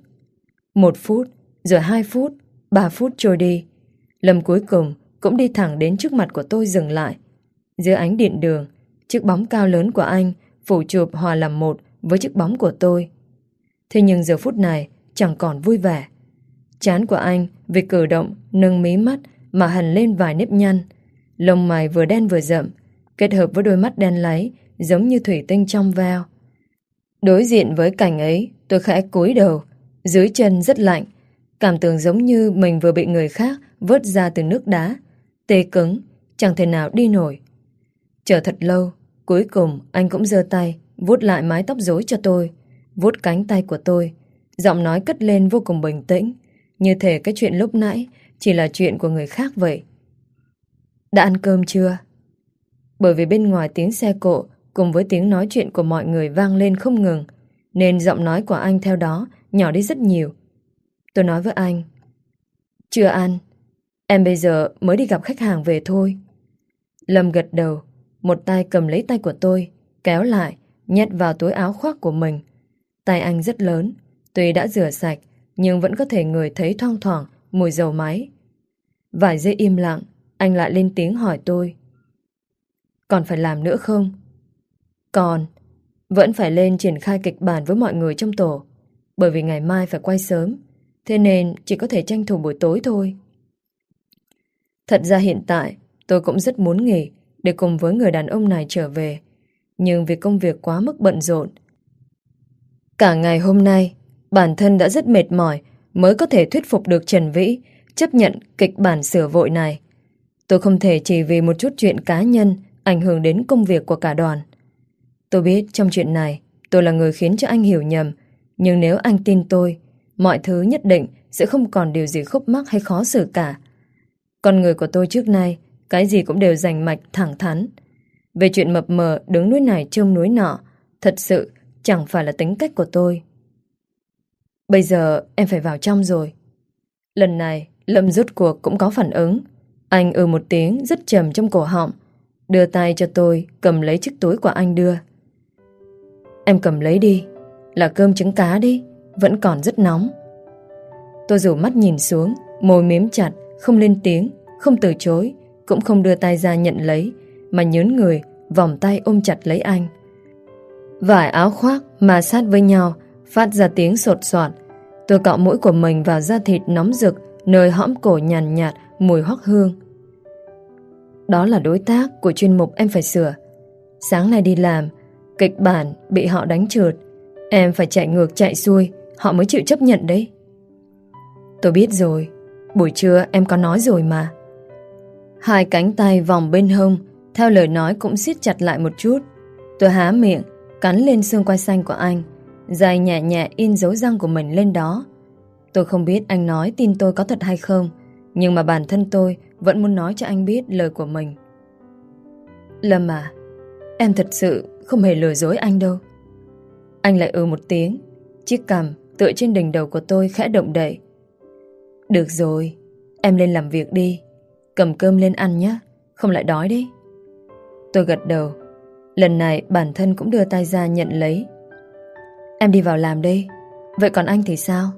Một phút, rồi hai phút, ba phút trôi đi. Lâm cuối cùng cũng đi thẳng đến trước mặt của tôi dừng lại. Giữa ánh điện đường, chiếc bóng cao lớn của anh phủ chụp hòa làm một với chiếc bóng của tôi. Thế nhưng giờ phút này chẳng còn vui vẻ. Chán của anh vì cử động nâng mí mắt mà hằn lên vài nếp nhăn. Lông mày vừa đen vừa rậm, kết hợp với đôi mắt đen láy giống như thủy tinh trong veo. Đối diện với cảnh ấy, tôi khẽ cúi đầu, dưới chân rất lạnh, cảm tưởng giống như mình vừa bị người khác vớt ra từ nước đá, tê cứng, chẳng thể nào đi nổi. Chờ thật lâu, cuối cùng anh cũng giơ tay, vuốt lại mái tóc rối cho tôi, vuốt cánh tay của tôi, giọng nói cất lên vô cùng bình tĩnh, như thể cái chuyện lúc nãy chỉ là chuyện của người khác vậy. Đã ăn cơm chưa? Bởi vì bên ngoài tiếng xe cộ cùng với tiếng nói chuyện của mọi người vang lên không ngừng, nên giọng nói của anh theo đó nhỏ đi rất nhiều. Tôi nói với anh, chưa ăn, em bây giờ mới đi gặp khách hàng về thôi. Lâm gật đầu, một tay cầm lấy tay của tôi, kéo lại, nhét vào túi áo khoác của mình. Tay anh rất lớn, tuy đã rửa sạch, nhưng vẫn có thể người thấy thoang thoảng mùi dầu máy. Vài giây im lặng, anh lại lên tiếng hỏi tôi. Còn phải làm nữa không? Còn, vẫn phải lên triển khai kịch bản với mọi người trong tổ, bởi vì ngày mai phải quay sớm, thế nên chỉ có thể tranh thủ buổi tối thôi. Thật ra hiện tại, tôi cũng rất muốn nghỉ để cùng với người đàn ông này trở về, nhưng vì công việc quá mức bận rộn. Cả ngày hôm nay, bản thân đã rất mệt mỏi mới có thể thuyết phục được Trần Vĩ chấp nhận kịch bản sửa vội này. Tôi không thể chỉ vì một chút chuyện cá nhân ảnh hưởng đến công việc của cả đoàn. Tôi biết trong chuyện này tôi là người khiến cho anh hiểu nhầm, nhưng nếu anh tin tôi, mọi thứ nhất định sẽ không còn điều gì khúc mắc hay khó xử cả. Con người của tôi trước nay, cái gì cũng đều rành mạch thẳng thắn. Về chuyện mập mờ đứng núi này trông núi nọ, thật sự chẳng phải là tính cách của tôi. Bây giờ em phải vào trong rồi. Lần này, Lâm rút cuộc cũng có phản ứng. Anh ừ một tiếng rất trầm trong cổ họng, đưa tay cho tôi cầm lấy chiếc túi của anh đưa. Em cầm lấy đi, là cơm trứng cá đi, vẫn còn rất nóng. Tôi rủ mắt nhìn xuống, môi miếm chặt, không lên tiếng, không từ chối, cũng không đưa tay ra nhận lấy, mà nhớn người, vòng tay ôm chặt lấy anh. Vải áo khoác mà sát với nhau, phát ra tiếng sột soạt. Tôi cọ mũi của mình vào da thịt nóng rực, nơi hõm cổ nhàn nhạt, nhạt, mùi hoắc hương. Đó là đối tác của chuyên mục em phải sửa. Sáng nay đi làm, kịch bản bị họ đánh trượt. Em phải chạy ngược chạy xuôi, họ mới chịu chấp nhận đấy. Tôi biết rồi, buổi trưa em có nói rồi mà. Hai cánh tay vòng bên hông, theo lời nói cũng siết chặt lại một chút. Tôi há miệng, cắn lên xương quai xanh của anh, dài nhẹ nhẹ in dấu răng của mình lên đó. Tôi không biết anh nói tin tôi có thật hay không, nhưng mà bản thân tôi vẫn muốn nói cho anh biết lời của mình. Lâm à, em thật sự không hề lừa dối anh đâu. Anh lại ừ một tiếng, chiếc cằm tựa trên đỉnh đầu của tôi khẽ động đậy. Được rồi, em lên làm việc đi, cầm cơm lên ăn nhé, không lại đói đi. Tôi gật đầu, lần này bản thân cũng đưa tay ra nhận lấy. Em đi vào làm đi, vậy còn anh thì sao?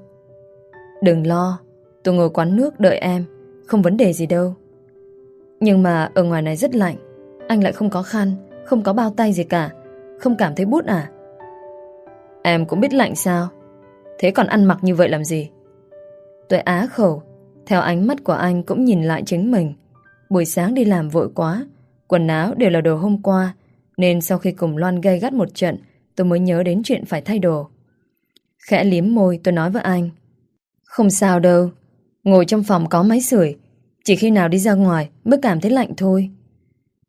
Đừng lo, tôi ngồi quán nước đợi em, không vấn đề gì đâu. Nhưng mà ở ngoài này rất lạnh, anh lại không có khăn, không có bao tay gì cả, không cảm thấy bút à? Em cũng biết lạnh sao? Thế còn ăn mặc như vậy làm gì? Tôi á khẩu, theo ánh mắt của anh cũng nhìn lại chính mình. Buổi sáng đi làm vội quá, quần áo đều là đồ hôm qua, nên sau khi cùng Loan gây gắt một trận, tôi mới nhớ đến chuyện phải thay đồ. Khẽ liếm môi tôi nói với anh. Không sao đâu, ngồi trong phòng có máy sưởi, chỉ khi nào đi ra ngoài mới cảm thấy lạnh thôi.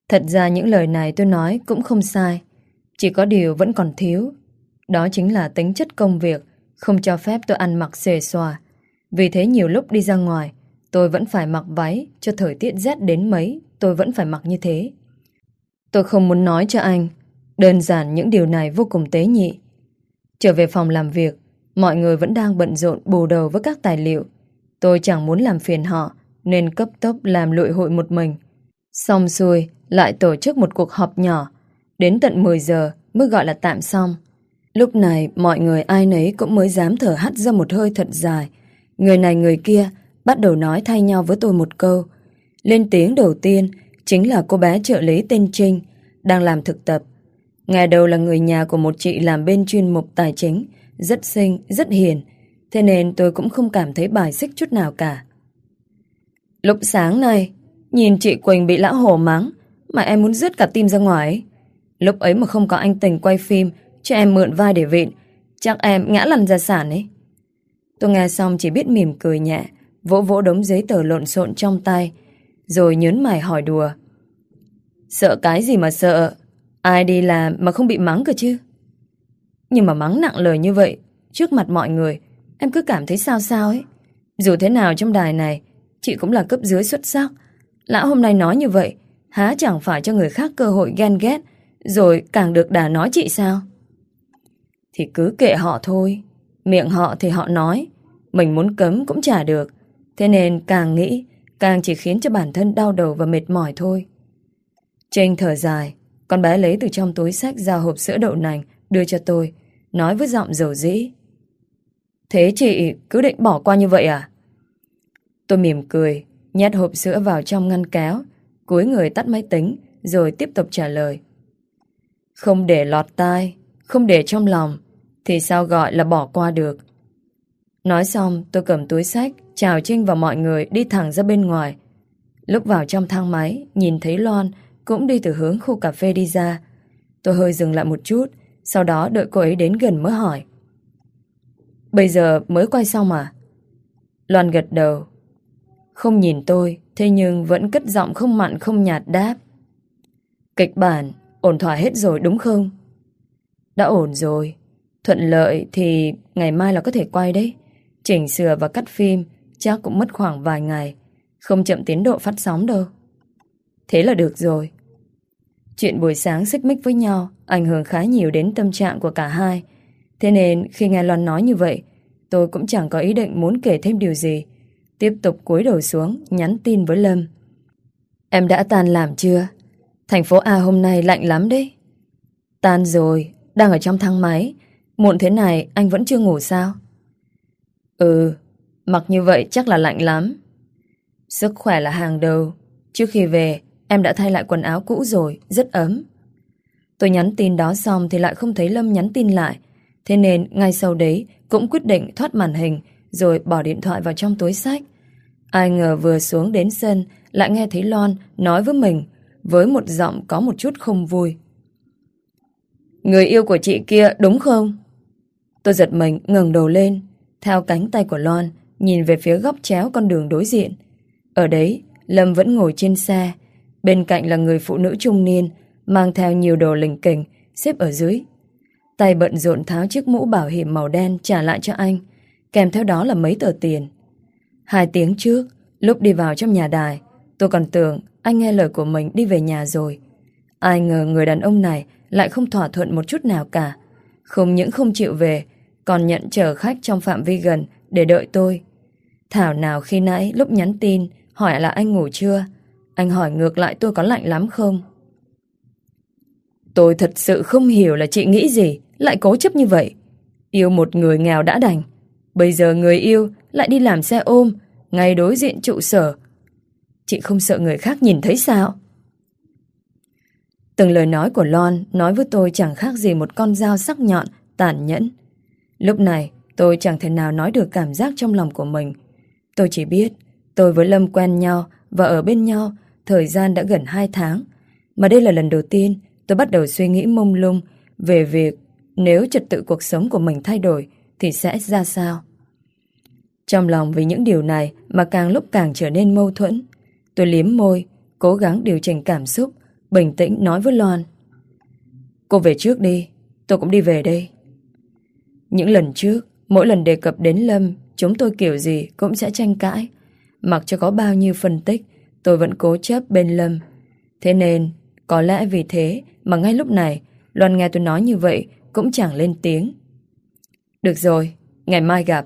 Thật ra những lời này tôi nói cũng không sai, chỉ có điều vẫn còn thiếu. Đó chính là tính chất công việc, không cho phép tôi ăn mặc xề xòa. Vì thế nhiều lúc đi ra ngoài, tôi vẫn phải mặc váy cho thời tiết rét đến mấy, tôi vẫn phải mặc như thế. Tôi không muốn nói cho anh, đơn giản những điều này vô cùng tế nhị. Trở về phòng làm việc, mọi người vẫn đang bận rộn bù đầu với các tài liệu. Tôi chẳng muốn làm phiền họ, nên cấp tốc làm lụi hội một mình. Xong xuôi, lại tổ chức một cuộc họp nhỏ. Đến tận 10 giờ mới gọi là tạm xong. Lúc này mọi người ai nấy cũng mới dám thở hắt ra một hơi thật dài. Người này người kia bắt đầu nói thay nhau với tôi một câu. Lên tiếng đầu tiên chính là cô bé trợ lý tên Trinh đang làm thực tập. Ngày đầu là người nhà của một chị làm bên chuyên mục tài chính, rất xinh, rất hiền. Thế nên tôi cũng không cảm thấy bài xích chút nào cả. Lúc sáng nay, nhìn chị Quỳnh bị lão hổ mắng, mà em muốn rứt cả tim ra ngoài. Lúc ấy mà không có anh Tình quay phim cho em mượn vai để vịn, chắc em ngã lăn ra sản ấy. Tôi nghe xong chỉ biết mỉm cười nhẹ, vỗ vỗ đống giấy tờ lộn xộn trong tay, rồi nhớn mày hỏi đùa. Sợ cái gì mà sợ? Ai đi làm mà không bị mắng cơ chứ? Nhưng mà mắng nặng lời như vậy, trước mặt mọi người, em cứ cảm thấy sao sao ấy. Dù thế nào trong đài này, chị cũng là cấp dưới xuất sắc. Lão hôm nay nói như vậy, há chẳng phải cho người khác cơ hội ghen ghét, rồi càng được đà nói chị sao? Thì cứ kệ họ thôi. Miệng họ thì họ nói. Mình muốn cấm cũng chả được. Thế nên càng nghĩ, càng chỉ khiến cho bản thân đau đầu và mệt mỏi thôi. Trinh thở dài, con bé lấy từ trong túi sách ra hộp sữa đậu nành đưa cho tôi, nói với giọng dầu dĩ. Thế chị cứ định bỏ qua như vậy à? Tôi mỉm cười, nhét hộp sữa vào trong ngăn kéo, cúi người tắt máy tính, rồi tiếp tục trả lời. Không để lọt tai, không để trong lòng, thì sao gọi là bỏ qua được. Nói xong, tôi cầm túi sách, chào Trinh và mọi người đi thẳng ra bên ngoài. Lúc vào trong thang máy, nhìn thấy Loan cũng đi từ hướng khu cà phê đi ra. Tôi hơi dừng lại một chút, sau đó đợi cô ấy đến gần mới hỏi. Bây giờ mới quay xong à? Loan gật đầu. Không nhìn tôi, thế nhưng vẫn cất giọng không mặn không nhạt đáp. Kịch bản, ổn thỏa hết rồi đúng không? Đã ổn rồi. Thuận lợi thì ngày mai là có thể quay đấy. Chỉnh sửa và cắt phim chắc cũng mất khoảng vài ngày. Không chậm tiến độ phát sóng đâu. Thế là được rồi. Chuyện buổi sáng xích mích với nhau ảnh hưởng khá nhiều đến tâm trạng của cả hai. Thế nên khi nghe Loan nói như vậy, tôi cũng chẳng có ý định muốn kể thêm điều gì. Tiếp tục cúi đầu xuống, nhắn tin với Lâm. Em đã tan làm chưa? Thành phố A hôm nay lạnh lắm đấy. Tan rồi, đang ở trong thang máy. Muộn thế này anh vẫn chưa ngủ sao? Ừ, mặc như vậy chắc là lạnh lắm. Sức khỏe là hàng đầu. Trước khi về, em đã thay lại quần áo cũ rồi, rất ấm. Tôi nhắn tin đó xong thì lại không thấy Lâm nhắn tin lại. Thế nên ngay sau đấy cũng quyết định thoát màn hình rồi bỏ điện thoại vào trong túi sách. Ai ngờ vừa xuống đến sân lại nghe thấy Loan nói với mình với một giọng có một chút không vui. Người yêu của chị kia đúng không? Tôi giật mình ngẩng đầu lên, theo cánh tay của Lon nhìn về phía góc chéo con đường đối diện. Ở đấy, Lâm vẫn ngồi trên xe, bên cạnh là người phụ nữ trung niên, mang theo nhiều đồ lình kình, xếp ở dưới. Tay bận rộn tháo chiếc mũ bảo hiểm màu đen trả lại cho anh, kèm theo đó là mấy tờ tiền. Hai tiếng trước, lúc đi vào trong nhà đài, tôi còn tưởng anh nghe lời của mình đi về nhà rồi. Ai ngờ người đàn ông này lại không thỏa thuận một chút nào cả. Không những không chịu về, còn nhận chở khách trong phạm vi gần để đợi tôi. Thảo nào khi nãy lúc nhắn tin hỏi là anh ngủ chưa, anh hỏi ngược lại tôi có lạnh lắm không? Tôi thật sự không hiểu là chị nghĩ gì, lại cố chấp như vậy. Yêu một người nghèo đã đành. Bây giờ người yêu lại đi làm xe ôm, ngay đối diện trụ sở. Chị không sợ người khác nhìn thấy sao? Từng lời nói của Lon nói với tôi chẳng khác gì một con dao sắc nhọn, tàn nhẫn. Lúc này, tôi chẳng thể nào nói được cảm giác trong lòng của mình. Tôi chỉ biết, tôi với Lâm quen nhau và ở bên nhau thời gian đã gần 2 tháng. Mà đây là lần đầu tiên tôi bắt đầu suy nghĩ mông lung về việc nếu trật tự cuộc sống của mình thay đổi thì sẽ ra sao. Trong lòng vì những điều này mà càng lúc càng trở nên mâu thuẫn. Tôi liếm môi, cố gắng điều chỉnh cảm xúc, bình tĩnh nói với Loan. Cô về trước đi, tôi cũng đi về đây. Những lần trước, mỗi lần đề cập đến Lâm, chúng tôi kiểu gì cũng sẽ tranh cãi. Mặc cho có bao nhiêu phân tích, tôi vẫn cố chấp bên Lâm. Thế nên, có lẽ vì thế mà ngay lúc này, Loan nghe tôi nói như vậy cũng chẳng lên tiếng. Được rồi, ngày mai gặp.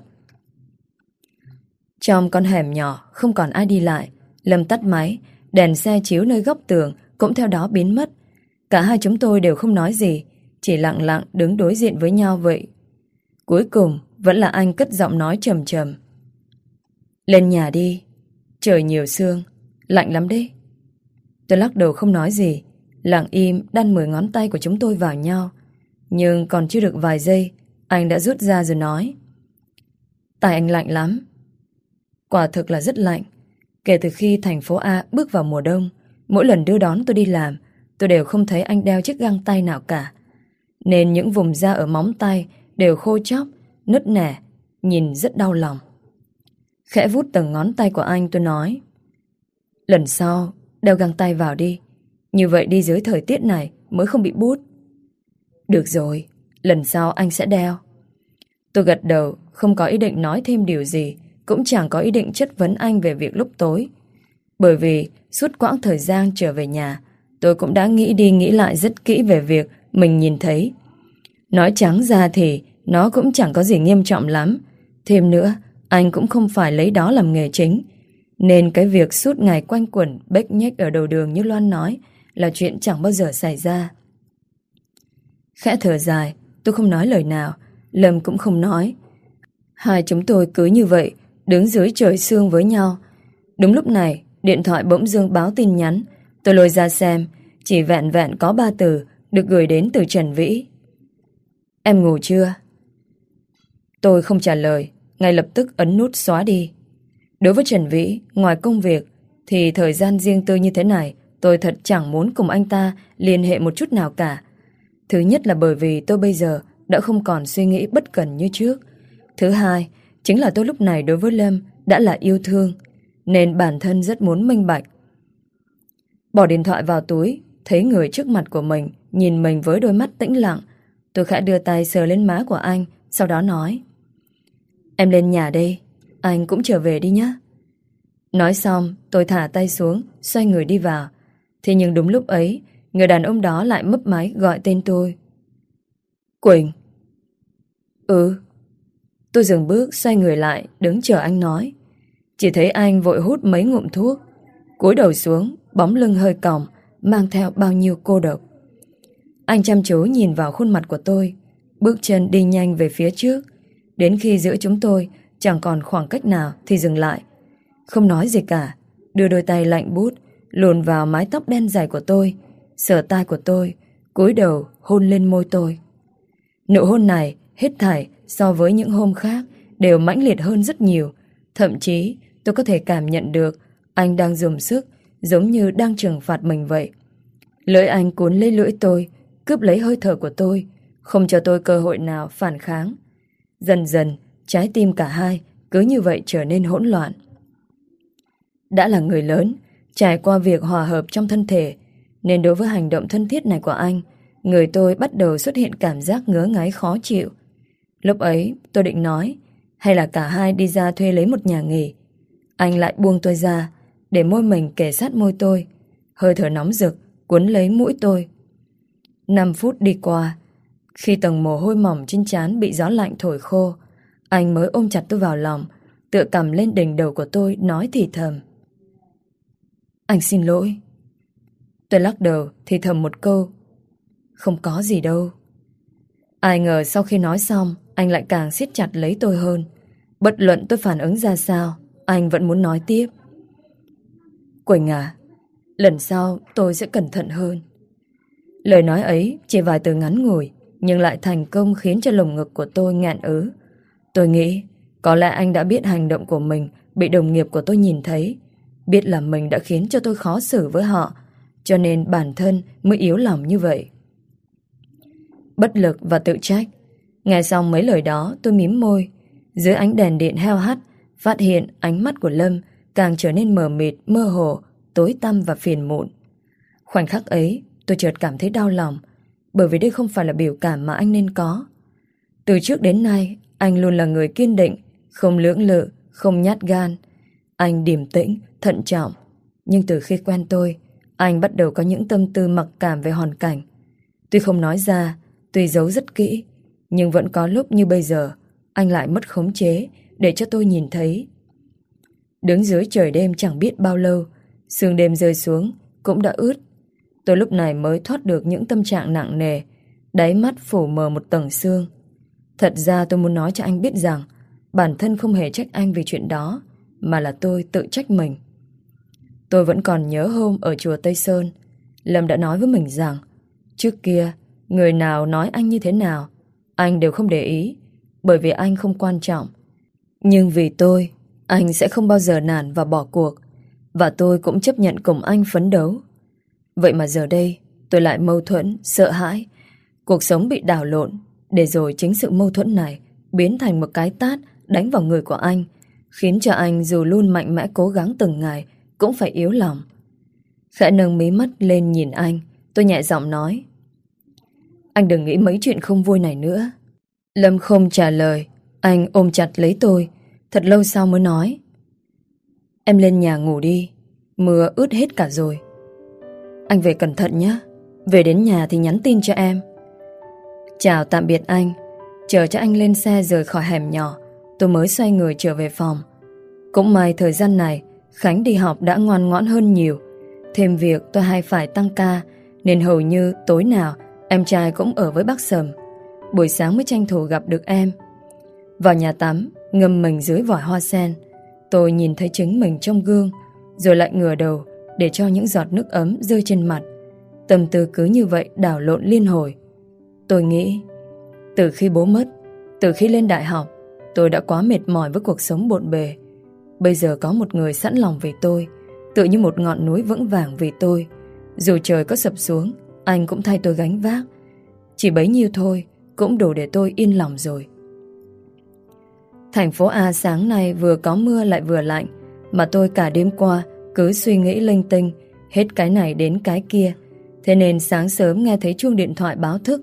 Trong con hẻm nhỏ không còn ai đi lại, Lâm tắt máy, đèn xe chiếu nơi góc tường cũng theo đó biến mất. Cả hai chúng tôi đều không nói gì, chỉ lặng lặng đứng đối diện với nhau vậy. Cuối cùng, vẫn là anh cất giọng nói trầm trầm. Lên nhà đi, trời nhiều sương, lạnh lắm đấy. Tôi lắc đầu không nói gì, lặng im đan mười ngón tay của chúng tôi vào nhau. Nhưng còn chưa được vài giây, anh đã rút ra rồi nói. tại anh lạnh lắm. Quả thực là rất lạnh. Kể từ khi thành phố A bước vào mùa đông, mỗi lần đưa đón tôi đi làm, tôi đều không thấy anh đeo chiếc găng tay nào cả. Nên những vùng da ở móng tay đều khô chóc, nứt nẻ, nhìn rất đau lòng. Khẽ vút từng ngón tay của anh tôi nói Lần sau, đeo găng tay vào đi. Như vậy đi dưới thời tiết này mới không bị bút. Được rồi, lần sau anh sẽ đeo. Tôi gật đầu, không có ý định nói thêm điều gì, cũng chẳng có ý định chất vấn anh về việc lúc tối. Bởi vì suốt quãng thời gian trở về nhà, tôi cũng đã nghĩ đi nghĩ lại rất kỹ về việc mình nhìn thấy. Nói trắng ra thì nó cũng chẳng có gì nghiêm trọng lắm. Thêm nữa, anh cũng không phải lấy đó làm nghề chính. Nên cái việc suốt ngày quanh quẩn bếch nhách ở đầu đường như Loan nói là chuyện chẳng bao giờ xảy ra. Khẽ thở dài, tôi không nói lời nào, Lâm cũng không nói. Hai chúng tôi cứ như vậy, đứng dưới trời sương với nhau. Đúng lúc này, điện thoại bỗng dưng báo tin nhắn. Tôi lôi ra xem, chỉ vẹn vẹn có ba từ được gửi đến từ Trần Vĩ. Em ngủ chưa? Tôi không trả lời, ngay lập tức ấn nút xóa đi. Đối với Trần Vĩ, ngoài công việc, thì thời gian riêng tư như thế này, tôi thật chẳng muốn cùng anh ta liên hệ một chút nào cả. Thứ nhất là bởi vì tôi bây giờ đã không còn suy nghĩ bất cần như trước. Thứ hai, chính là tôi lúc này đối với Lâm đã là yêu thương, nên bản thân rất muốn minh bạch. Bỏ điện thoại vào túi, thấy người trước mặt của mình nhìn mình với đôi mắt tĩnh lặng. Tôi khẽ đưa tay sờ lên má của anh, sau đó nói Em lên nhà đây, anh cũng trở về đi nhé. Nói xong, tôi thả tay xuống, xoay người đi vào. Thế nhưng đúng lúc ấy, người đàn ông đó lại mấp máy gọi tên tôi. Quỳnh. Ừ. Tôi dừng bước, xoay người lại, đứng chờ anh nói. Chỉ thấy anh vội hút mấy ngụm thuốc, cúi đầu xuống, bóng lưng hơi còng, mang theo bao nhiêu cô độc. Anh chăm chú nhìn vào khuôn mặt của tôi, bước chân đi nhanh về phía trước, đến khi giữa chúng tôi chẳng còn khoảng cách nào thì dừng lại. Không nói gì cả, đưa đôi tay lạnh bút, luồn vào mái tóc đen dài của tôi, sờ tai của tôi, cúi đầu hôn lên môi tôi. Nụ hôn này hết thảy so với những hôm khác đều mãnh liệt hơn rất nhiều. Thậm chí tôi có thể cảm nhận được anh đang dùng sức giống như đang trừng phạt mình vậy. Lưỡi anh cuốn lấy lưỡi tôi, cướp lấy hơi thở của tôi, không cho tôi cơ hội nào phản kháng. Dần dần, trái tim cả hai cứ như vậy trở nên hỗn loạn. Đã là người lớn, trải qua việc hòa hợp trong thân thể, nên đối với hành động thân thiết này của anh, người tôi bắt đầu xuất hiện cảm giác ngứa ngáy khó chịu. Lúc ấy tôi định nói hay là cả hai đi ra thuê lấy một nhà nghỉ. Anh lại buông tôi ra để môi mình kề sát môi tôi. Hơi thở nóng rực cuốn lấy mũi tôi. 5 phút đi qua khi tầng mồ hôi mỏng trên trán bị gió lạnh thổi khô anh mới ôm chặt tôi vào lòng tựa cầm lên đỉnh đầu của tôi nói thì thầm. Anh xin lỗi. Tôi lắc đầu thì thầm một câu. Không có gì đâu. Ai ngờ sau khi nói xong, anh lại càng siết chặt lấy tôi hơn. Bất luận tôi phản ứng ra sao, anh vẫn muốn nói tiếp. Quỳnh à, lần sau tôi sẽ cẩn thận hơn. Lời nói ấy chỉ vài từ ngắn ngủi, nhưng lại thành công khiến cho lồng ngực của tôi ngạn ứ. Tôi nghĩ, có lẽ anh đã biết hành động của mình bị đồng nghiệp của tôi nhìn thấy. Biết là mình đã khiến cho tôi khó xử với họ, cho nên bản thân mới yếu lòng như vậy. Bất lực và tự trách. Nghe xong mấy lời đó tôi mím môi. Dưới ánh đèn điện heo hắt, phát hiện ánh mắt của Lâm càng trở nên mờ mịt, mơ hồ, tối tăm và phiền muộn. Khoảnh khắc ấy, tôi chợt cảm thấy đau lòng, bởi vì đây không phải là biểu cảm mà anh nên có. Từ trước đến nay, anh luôn là người kiên định, không lưỡng lự, không nhát gan. Anh điềm tĩnh, thận trọng. Nhưng từ khi quen tôi, anh bắt đầu có những tâm tư mặc cảm về hoàn cảnh. Tuy không nói ra, tuy giấu rất kỹ, nhưng vẫn có lúc như bây giờ, anh lại mất khống chế để cho tôi nhìn thấy. Đứng dưới trời đêm chẳng biết bao lâu, sương đêm rơi xuống cũng đã ướt. Tôi lúc này mới thoát được những tâm trạng nặng nề, đáy mắt phủ mờ một tầng sương. Thật ra tôi muốn nói cho anh biết rằng bản thân không hề trách anh vì chuyện đó, mà là tôi tự trách mình. Tôi vẫn còn nhớ hôm ở chùa Tây Sơn, Lâm đã nói với mình rằng trước kia, người nào nói anh như thế nào, anh đều không để ý, bởi vì anh không quan trọng. Nhưng vì tôi, anh sẽ không bao giờ nản và bỏ cuộc, và tôi cũng chấp nhận cùng anh phấn đấu. Vậy mà giờ đây, tôi lại mâu thuẫn, sợ hãi, cuộc sống bị đảo lộn để rồi chính sự mâu thuẫn này biến thành một cái tát đánh vào người của anh, khiến cho anh dù luôn mạnh mẽ cố gắng từng ngày cũng phải yếu lòng. Khẽ nâng mí mắt lên nhìn anh, tôi nhẹ giọng nói. Anh đừng nghĩ mấy chuyện không vui này nữa. Lâm không trả lời, anh ôm chặt lấy tôi, thật lâu sau mới nói. Em lên nhà ngủ đi, mưa ướt hết cả rồi. Anh về cẩn thận nhé, về đến nhà thì nhắn tin cho em. Chào tạm biệt anh. Chờ cho anh lên xe rời khỏi hẻm nhỏ. Tôi mới xoay người trở về phòng. Cũng may thời gian này Khánh đi học đã ngoan ngoãn hơn nhiều. Thêm việc tôi hay phải tăng ca Nên hầu như tối nào Em trai cũng ở với bác Sầm. Buổi sáng mới tranh thủ gặp được em. Vào nhà tắm Ngâm mình dưới vòi hoa sen. Tôi nhìn thấy chính mình trong gương Rồi lại ngửa đầu để cho những giọt nước ấm rơi trên mặt. Tâm tư cứ như vậy đảo lộn liên hồi. Tôi nghĩ, Từ khi bố mất, Từ khi lên đại học, Tôi đã quá mệt mỏi với cuộc sống bộn bề. Bây giờ có một người sẵn lòng vì tôi Tự như một ngọn núi vững vàng vì tôi. Dù trời có sập xuống, Anh cũng thay tôi gánh vác. Chỉ bấy nhiêu thôi Cũng đủ để tôi yên lòng rồi. Thành phố A sáng nay vừa có mưa lại vừa lạnh, Mà tôi cả đêm qua cứ suy nghĩ linh tinh, Hết cái này đến cái kia. Thế nên sáng sớm nghe thấy chuông điện thoại báo thức,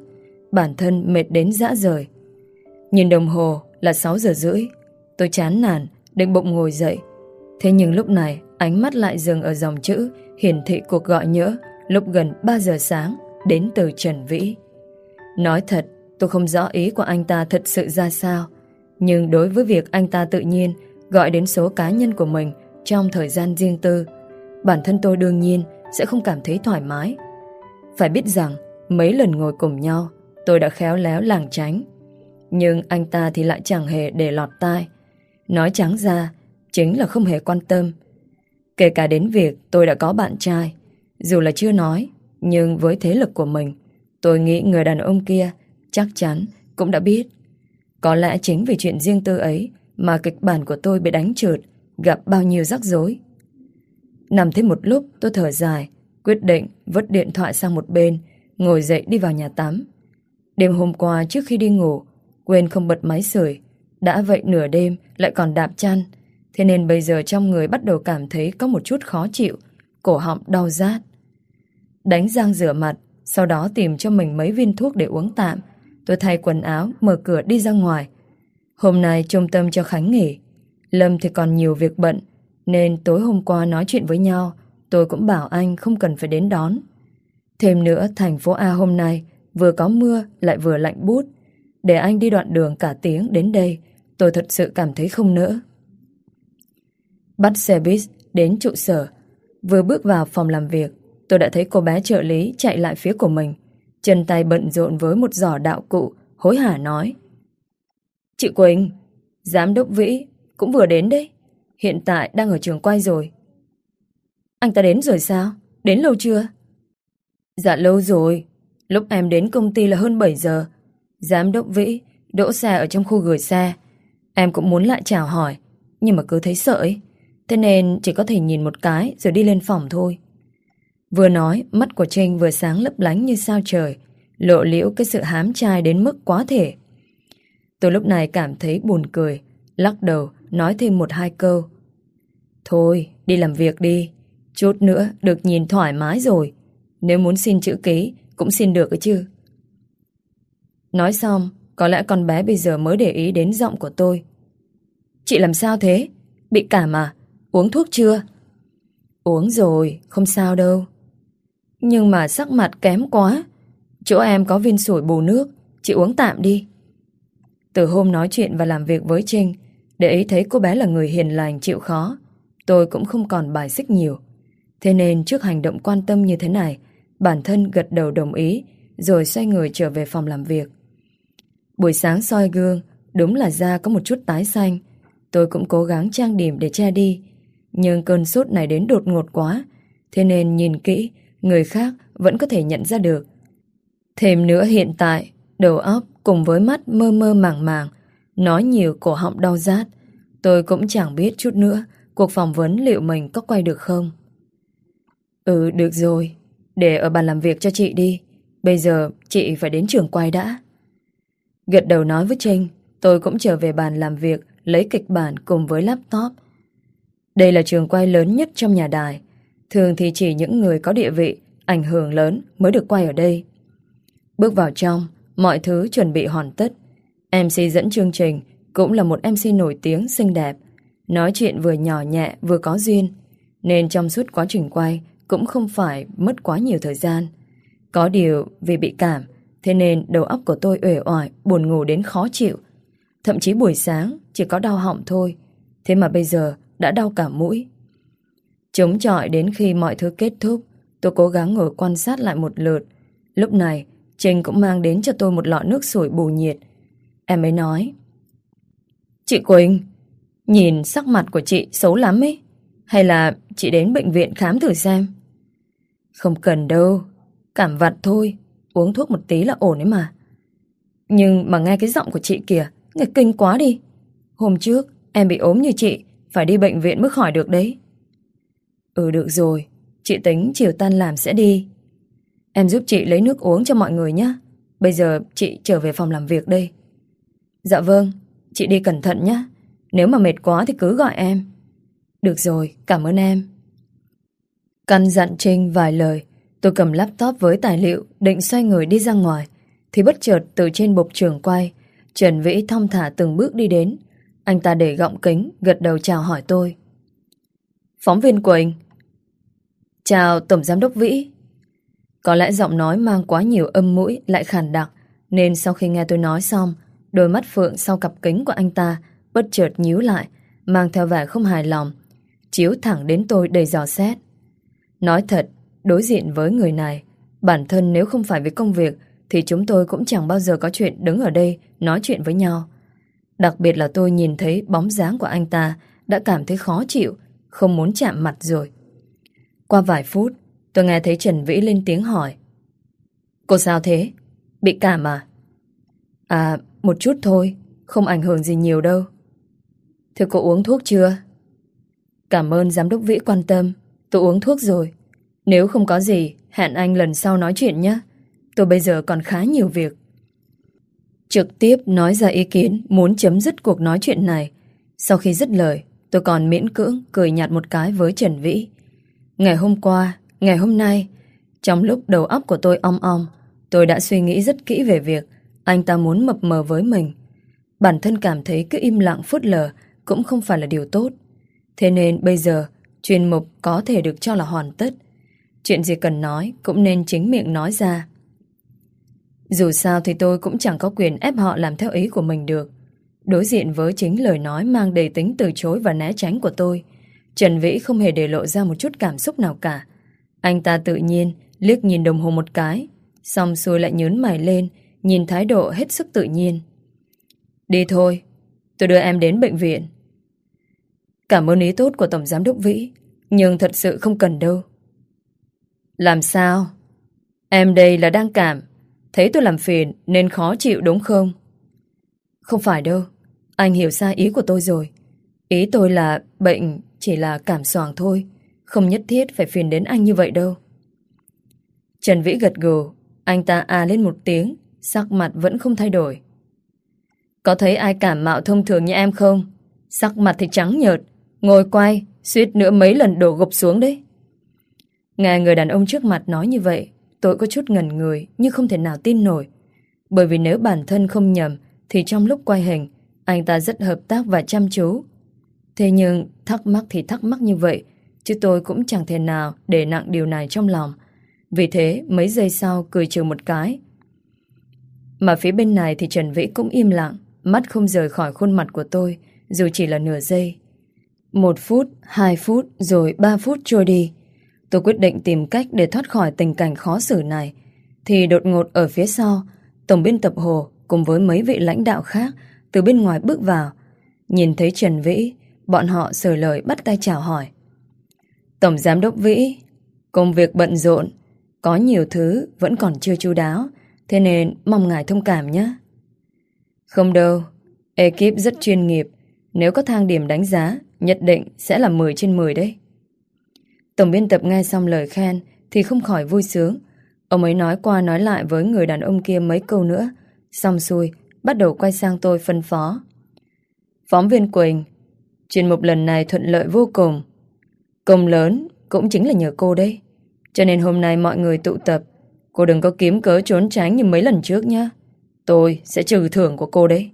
Bản thân mệt đến dã rời. Nhìn đồng hồ là 6 giờ rưỡi, Tôi chán nản, Định bụng ngồi dậy. Thế nhưng lúc này, ánh mắt lại dừng ở dòng chữ Hiển thị cuộc gọi nhỡ Lúc gần 3 giờ sáng Đến từ Trần Vĩ. Nói thật, tôi không rõ ý của anh ta thật sự ra sao, Nhưng đối với việc anh ta tự nhiên Gọi đến số cá nhân của mình trong thời gian riêng tư, Bản thân tôi đương nhiên sẽ không cảm thấy thoải mái. Phải biết rằng, Mấy lần ngồi cùng nhau, Tôi đã khéo léo làng tránh. Nhưng anh ta thì lại chẳng hề để lọt tai. Nói trắng ra, Chính là không hề quan tâm. Kể cả đến việc tôi đã có bạn trai, Dù là chưa nói, Nhưng với thế lực của mình, Tôi nghĩ người đàn ông kia Chắc chắn cũng đã biết. Có lẽ chính vì chuyện riêng tư ấy Mà kịch bản của tôi bị đánh trượt Gặp bao nhiêu rắc rối Nằm thêm một lúc tôi thở dài Quyết định vứt điện thoại sang một bên Ngồi dậy đi vào nhà tắm Đêm hôm qua trước khi đi ngủ Quên không bật máy sưởi Đã vậy nửa đêm lại còn đạp chăn Thế nên bây giờ trong người bắt đầu cảm thấy Có một chút khó chịu Cổ họng đau rát Đánh răng rửa mặt sau đó tìm cho mình mấy viên thuốc để uống tạm. Tôi thay quần áo, mở cửa đi ra ngoài. Hôm nay trung tâm cho Khánh nghỉ. Lâm thì còn nhiều việc bận, nên tối hôm qua nói chuyện với nhau, tôi cũng bảo anh không cần phải đến đón. Thêm nữa, thành phố A hôm nay vừa có mưa lại vừa lạnh bút. Để anh đi đoạn đường cả tiếng đến đây, tôi thật sự cảm thấy không nỡ. Bắt xe buýt đến trụ sở. Vừa bước vào phòng làm việc, tôi đã thấy cô bé trợ lý chạy lại phía của mình. Chân tay bận rộn với một giỏ đạo cụ, hối hả nói. Chị Quỳnh, giám đốc Vĩ cũng vừa đến đấy. Hiện tại đang ở trường quay rồi. Anh ta đến rồi sao? Đến lâu chưa? Dạ lâu rồi. Lúc em đến công ty là hơn 7 giờ. Giám đốc Vĩ đỗ xe ở trong khu gửi xe. Em cũng muốn lại chào hỏi, nhưng mà cứ thấy sợ ấy. Thế nên chỉ có thể nhìn một cái rồi đi lên phòng thôi. Vừa nói, mắt của Trinh vừa sáng lấp lánh như sao trời, lộ liễu cái sự hám trai đến mức quá thể. Tôi lúc này cảm thấy buồn cười, lắc đầu, nói thêm một hai câu. Thôi, đi làm việc đi. Chút nữa được nhìn thoải mái rồi. Nếu muốn xin chữ ký, cũng xin được ấy chứ. Nói xong, có lẽ con bé bây giờ mới để ý đến giọng của tôi. Chị làm sao thế? Bị cảm à? Uống thuốc chưa? Uống rồi, không sao đâu. Nhưng mà sắc mặt kém quá. Chỗ em có viên sủi bù nước, chị uống tạm đi. Từ hôm nói chuyện và làm việc với Trinh, để ý thấy cô bé là người hiền lành chịu khó, tôi cũng không còn bài xích nhiều. Thế nên trước hành động quan tâm như thế này, bản thân gật đầu đồng ý, rồi xoay người trở về phòng làm việc. Buổi sáng soi gương, đúng là da có một chút tái xanh. Tôi cũng cố gắng trang điểm để che đi, nhưng cơn sốt này đến đột ngột quá, thế nên nhìn kỹ, người khác vẫn có thể nhận ra được. Thêm nữa hiện tại, đầu óc cùng với mắt mơ mơ màng màng, nói nhiều cổ họng đau rát. Tôi cũng chẳng biết chút nữa cuộc phỏng vấn liệu mình có quay được không. Ừ, được rồi. Để ở bàn làm việc cho chị đi. Bây giờ chị phải đến trường quay đã. Gật đầu nói với Trinh, tôi cũng trở về bàn làm việc lấy kịch bản cùng với laptop đây là trường quay lớn nhất trong nhà đài. Thường thì chỉ những người có địa vị, ảnh hưởng lớn mới được quay ở đây. Bước vào trong, mọi thứ chuẩn bị hoàn tất. MC dẫn chương trình cũng là một MC nổi tiếng xinh đẹp. Nói chuyện vừa nhỏ nhẹ vừa có duyên. Nên trong suốt quá trình quay cũng không phải mất quá nhiều thời gian. Có điều vì bị cảm, thế nên đầu óc của tôi uể oải, buồn ngủ đến khó chịu. Thậm chí buổi sáng chỉ có đau họng thôi. Thế mà bây giờ đã đau cả mũi. Chống chọi đến khi mọi thứ kết thúc, tôi cố gắng ngồi quan sát lại một lượt. Lúc này, Trình cũng mang đến cho tôi một lọ nước sủi bù nhiệt. Em ấy nói, Chị Quỳnh, nhìn sắc mặt của chị xấu lắm ấy. Hay là chị đến bệnh viện khám thử xem? Không cần đâu, cảm vặt thôi, uống thuốc một tí là ổn ấy mà. Nhưng mà nghe cái giọng của chị kìa, nghe kinh quá đi. Hôm trước, em bị ốm như chị, phải đi bệnh viện mới khỏi được đấy. Ừ được rồi, chị tính chiều tan làm sẽ đi. Em giúp chị lấy nước uống cho mọi người nhé. Bây giờ chị trở về phòng làm việc đây. Dạ vâng, chị đi cẩn thận nhé. Nếu mà mệt quá thì cứ gọi em. Được rồi, cảm ơn em. Căn dặn Trinh vài lời, tôi cầm laptop với tài liệu định xoay người đi ra ngoài. Thì bất chợt từ trên bục trường quay, Trần Vĩ thong thả từng bước đi đến, anh ta để gọng kính, gật đầu chào hỏi tôi. Phóng viên Quỳnh. Chào Tổng Giám đốc Vĩ. Có lẽ giọng nói mang quá nhiều âm mũi lại khàn đặc, nên sau khi nghe tôi nói xong, đôi mắt phượng sau cặp kính của anh ta bất chợt nhíu lại, mang theo vẻ không hài lòng, chiếu thẳng đến tôi đầy dò xét. Nói thật, đối diện với người này, bản thân nếu không phải vì công việc thì chúng tôi cũng chẳng bao giờ có chuyện đứng ở đây nói chuyện với nhau. Đặc biệt là tôi nhìn thấy bóng dáng của anh ta đã cảm thấy khó chịu, không muốn chạm mặt rồi. Qua vài phút, tôi nghe thấy Trần Vĩ lên tiếng hỏi. Cô sao thế? Bị cảm à? À, một chút thôi, không ảnh hưởng gì nhiều đâu. Thưa cô uống thuốc chưa? Cảm ơn giám đốc Vĩ quan tâm, tôi uống thuốc rồi. Nếu không có gì, hẹn anh lần sau nói chuyện nhé. Tôi bây giờ còn khá nhiều việc. Trực tiếp nói ra ý kiến muốn chấm dứt cuộc nói chuyện này. Sau khi dứt lời, tôi còn miễn cưỡng cười nhạt một cái với Trần Vĩ. Ngày hôm qua, ngày hôm nay, Trong lúc đầu óc của tôi ong ong, tôi đã suy nghĩ rất kỹ về việc anh ta muốn mập mờ với mình. Bản thân cảm thấy cứ im lặng phút lờ cũng không phải là điều tốt. Thế nên bây giờ, chuyên mục có thể được cho là hoàn tất. Chuyện gì cần nói cũng nên chính miệng nói ra. Dù sao thì tôi cũng chẳng có quyền ép họ làm theo ý của mình được. Đối diện với chính lời nói mang đầy tính từ chối và né tránh của tôi, Trần Vĩ không hề để lộ ra một chút cảm xúc nào cả. Anh ta tự nhiên liếc nhìn đồng hồ một cái, xong xuôi lại nhớn mày lên, nhìn thái độ hết sức tự nhiên. Đi thôi, tôi đưa em đến bệnh viện. Cảm ơn ý tốt của Tổng Giám Đốc Vĩ, nhưng thật sự không cần đâu. Làm sao? Em đây là đang cảm, thấy tôi làm phiền nên khó chịu đúng không? Không phải đâu, anh hiểu sai ý của tôi rồi. Ý tôi là bệnh chỉ là cảm soàng thôi, không nhất thiết phải phiền đến anh như vậy đâu. Trần Vĩ gật gù, anh ta à lên một tiếng, sắc mặt vẫn không thay đổi. Có thấy ai cảm mạo thông thường như em không? Sắc mặt thì trắng nhợt, ngồi quay, suýt nữa mấy lần đổ gục xuống đấy. Nghe người đàn ông trước mặt nói như vậy, tôi có chút ngần người nhưng không thể nào tin nổi. Bởi vì nếu bản thân không nhầm, thì trong lúc quay hình, anh ta rất hợp tác và chăm chú. Thế nhưng thắc mắc thì thắc mắc như vậy, chứ tôi cũng chẳng thể nào để nặng điều này trong lòng. Vì thế mấy giây sau cười trừ một cái. Mà phía bên này thì Trần Vĩ cũng im lặng, mắt không rời khỏi khuôn mặt của tôi, dù chỉ là nửa giây. Một phút, hai phút, rồi ba phút trôi đi. Tôi quyết định tìm cách để thoát khỏi tình cảnh khó xử này. Thì đột ngột ở phía sau, tổng biên tập Hồ cùng với mấy vị lãnh đạo khác từ bên ngoài bước vào. Nhìn thấy Trần Vĩ, bọn họ sờ lời bắt tay chào hỏi. Tổng Giám đốc Vĩ, công việc bận rộn, có nhiều thứ vẫn còn chưa chu đáo, thế nên mong ngài thông cảm nhé. Không đâu, ekip rất chuyên nghiệp, nếu có thang điểm đánh giá, nhất định sẽ là 10 trên 10 đấy. Tổng biên tập nghe xong lời khen thì không khỏi vui sướng. Ông ấy nói qua nói lại với người đàn ông kia mấy câu nữa, xong xuôi, bắt đầu quay sang tôi phân phó. Phóng viên Quỳnh, chuyên mục lần này thuận lợi vô cùng. Công lớn cũng chính là nhờ cô đấy. Cho nên hôm nay mọi người tụ tập, cô đừng có kiếm cớ trốn tránh như mấy lần trước nhé. Tôi sẽ trừ thưởng của cô đấy.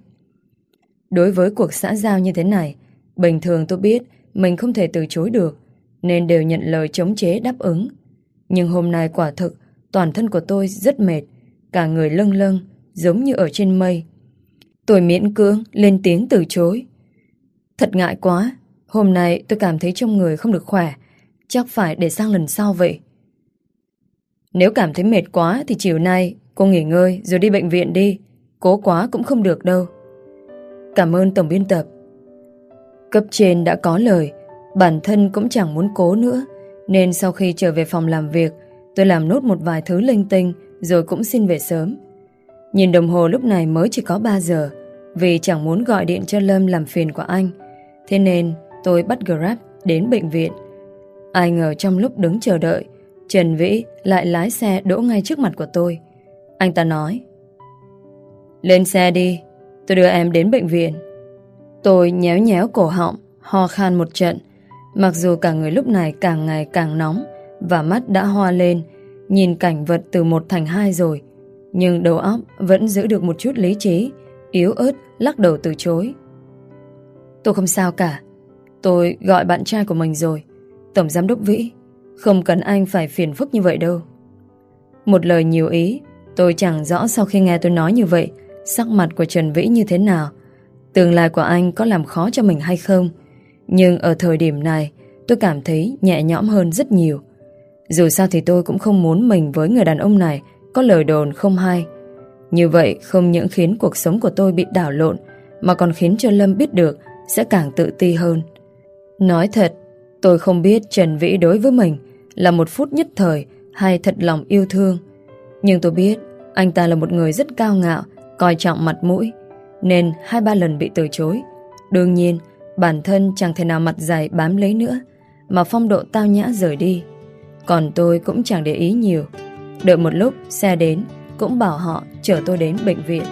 Đối với cuộc xã giao như thế này, bình thường tôi biết mình không thể từ chối được, nên đều nhận lời chống chế đáp ứng. Nhưng hôm nay quả thực, toàn thân của tôi rất mệt, cả người lâng lâng, giống như ở trên mây. Tôi miễn cưỡng lên tiếng từ chối. Thật ngại quá, hôm nay tôi cảm thấy trong người không được khỏe, chắc phải để sang lần sau vậy. Nếu cảm thấy mệt quá thì chiều nay cô nghỉ ngơi rồi đi bệnh viện đi, cố quá cũng không được đâu. Cảm ơn tổng biên tập. Cấp trên đã có lời, bản thân cũng chẳng muốn cố nữa, nên sau khi trở về phòng làm việc, tôi làm nốt một vài thứ linh tinh rồi cũng xin về sớm. Nhìn đồng hồ lúc này mới chỉ có 3 giờ Vì chẳng muốn gọi điện cho Lâm làm phiền của anh Thế nên tôi bắt Grab đến bệnh viện Ai ngờ trong lúc đứng chờ đợi Trần Vĩ lại lái xe đỗ ngay trước mặt của tôi. Anh ta nói, Lên xe đi, Tôi đưa em đến bệnh viện. Tôi nhéo nhéo cổ họng, Ho khan một trận. Mặc dù cả người lúc này càng ngày càng nóng Và mắt đã hoa lên, Nhìn cảnh vật từ một thành hai rồi, nhưng đầu óc vẫn giữ được một chút lý trí, Yếu ớt, lắc đầu từ chối. Tôi không sao cả, Tôi gọi bạn trai của mình rồi, Tổng giám đốc Vĩ. Không cần anh phải phiền phức như vậy đâu Một lời nhiều ý Tôi chẳng rõ sau khi nghe tôi nói như vậy Sắc mặt của Trần Vĩ như thế nào Tương lai của anh có làm khó cho mình hay không Nhưng ở thời điểm này Tôi cảm thấy nhẹ nhõm hơn rất nhiều Dù sao thì tôi cũng không muốn mình với người đàn ông này có lời đồn không hay. Như vậy không những khiến cuộc sống của tôi bị đảo lộn, mà còn khiến cho Lâm biết được sẽ càng tự ti hơn. Nói thật, tôi không biết Trần Vĩ đối với mình là một phút nhất thời hay thật lòng yêu thương. Nhưng tôi biết anh ta là một người rất cao ngạo, coi trọng mặt mũi, nên hai ba lần bị từ chối. Đương nhiên, bản thân chẳng thể nào mặt dày bám lấy nữa, mà phong độ tao nhã rời đi. Còn tôi cũng chẳng để ý nhiều. Đợi một lúc xe đến Cũng bảo họ chở tôi đến bệnh viện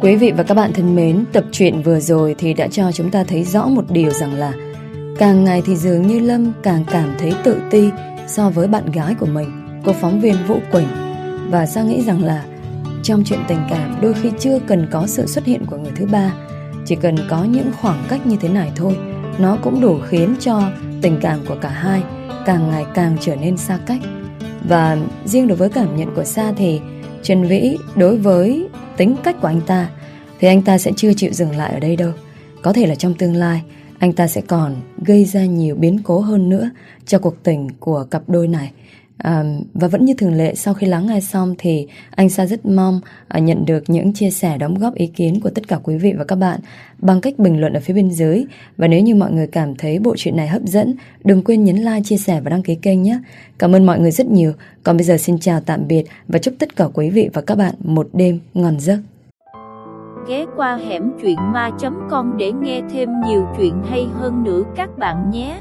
Quý vị và các bạn thân mến Tập truyện vừa rồi thì đã cho chúng ta thấy rõ một điều rằng là Càng ngày thì dường như Lâm càng cảm thấy tự ti so với bạn gái của mình, cô phóng viên Vũ Quỳnh. Và Sa nghĩ rằng là trong chuyện tình cảm đôi khi chưa cần có sự xuất hiện của người thứ ba, chỉ cần có những khoảng cách như thế này thôi, nó cũng đủ khiến cho tình cảm của cả hai càng ngày càng trở nên xa cách. Và riêng đối với cảm nhận của Sa thì Trần Vĩ đối với tính cách của anh ta thì anh ta sẽ chưa chịu dừng lại ở đây đâu. Có thể là trong tương lai anh ta sẽ còn gây ra nhiều biến cố hơn nữa cho cuộc tình của cặp đôi này. À, và vẫn như thường lệ sau khi lắng nghe xong thì anh Sa rất mong à, nhận được những chia sẻ đóng góp ý kiến của tất cả quý vị và các bạn bằng cách bình luận ở phía bên dưới và nếu như mọi người cảm thấy bộ truyện này hấp dẫn đừng quên nhấn like, chia sẻ và đăng ký kênh nhé. Cảm ơn mọi người rất nhiều. Còn bây giờ xin chào tạm biệt và chúc tất cả quý vị và các bạn một đêm ngon giấc. Ghé qua hẻm truyện ma.com để nghe thêm nhiều chuyện hay hơn nữa các bạn nhé.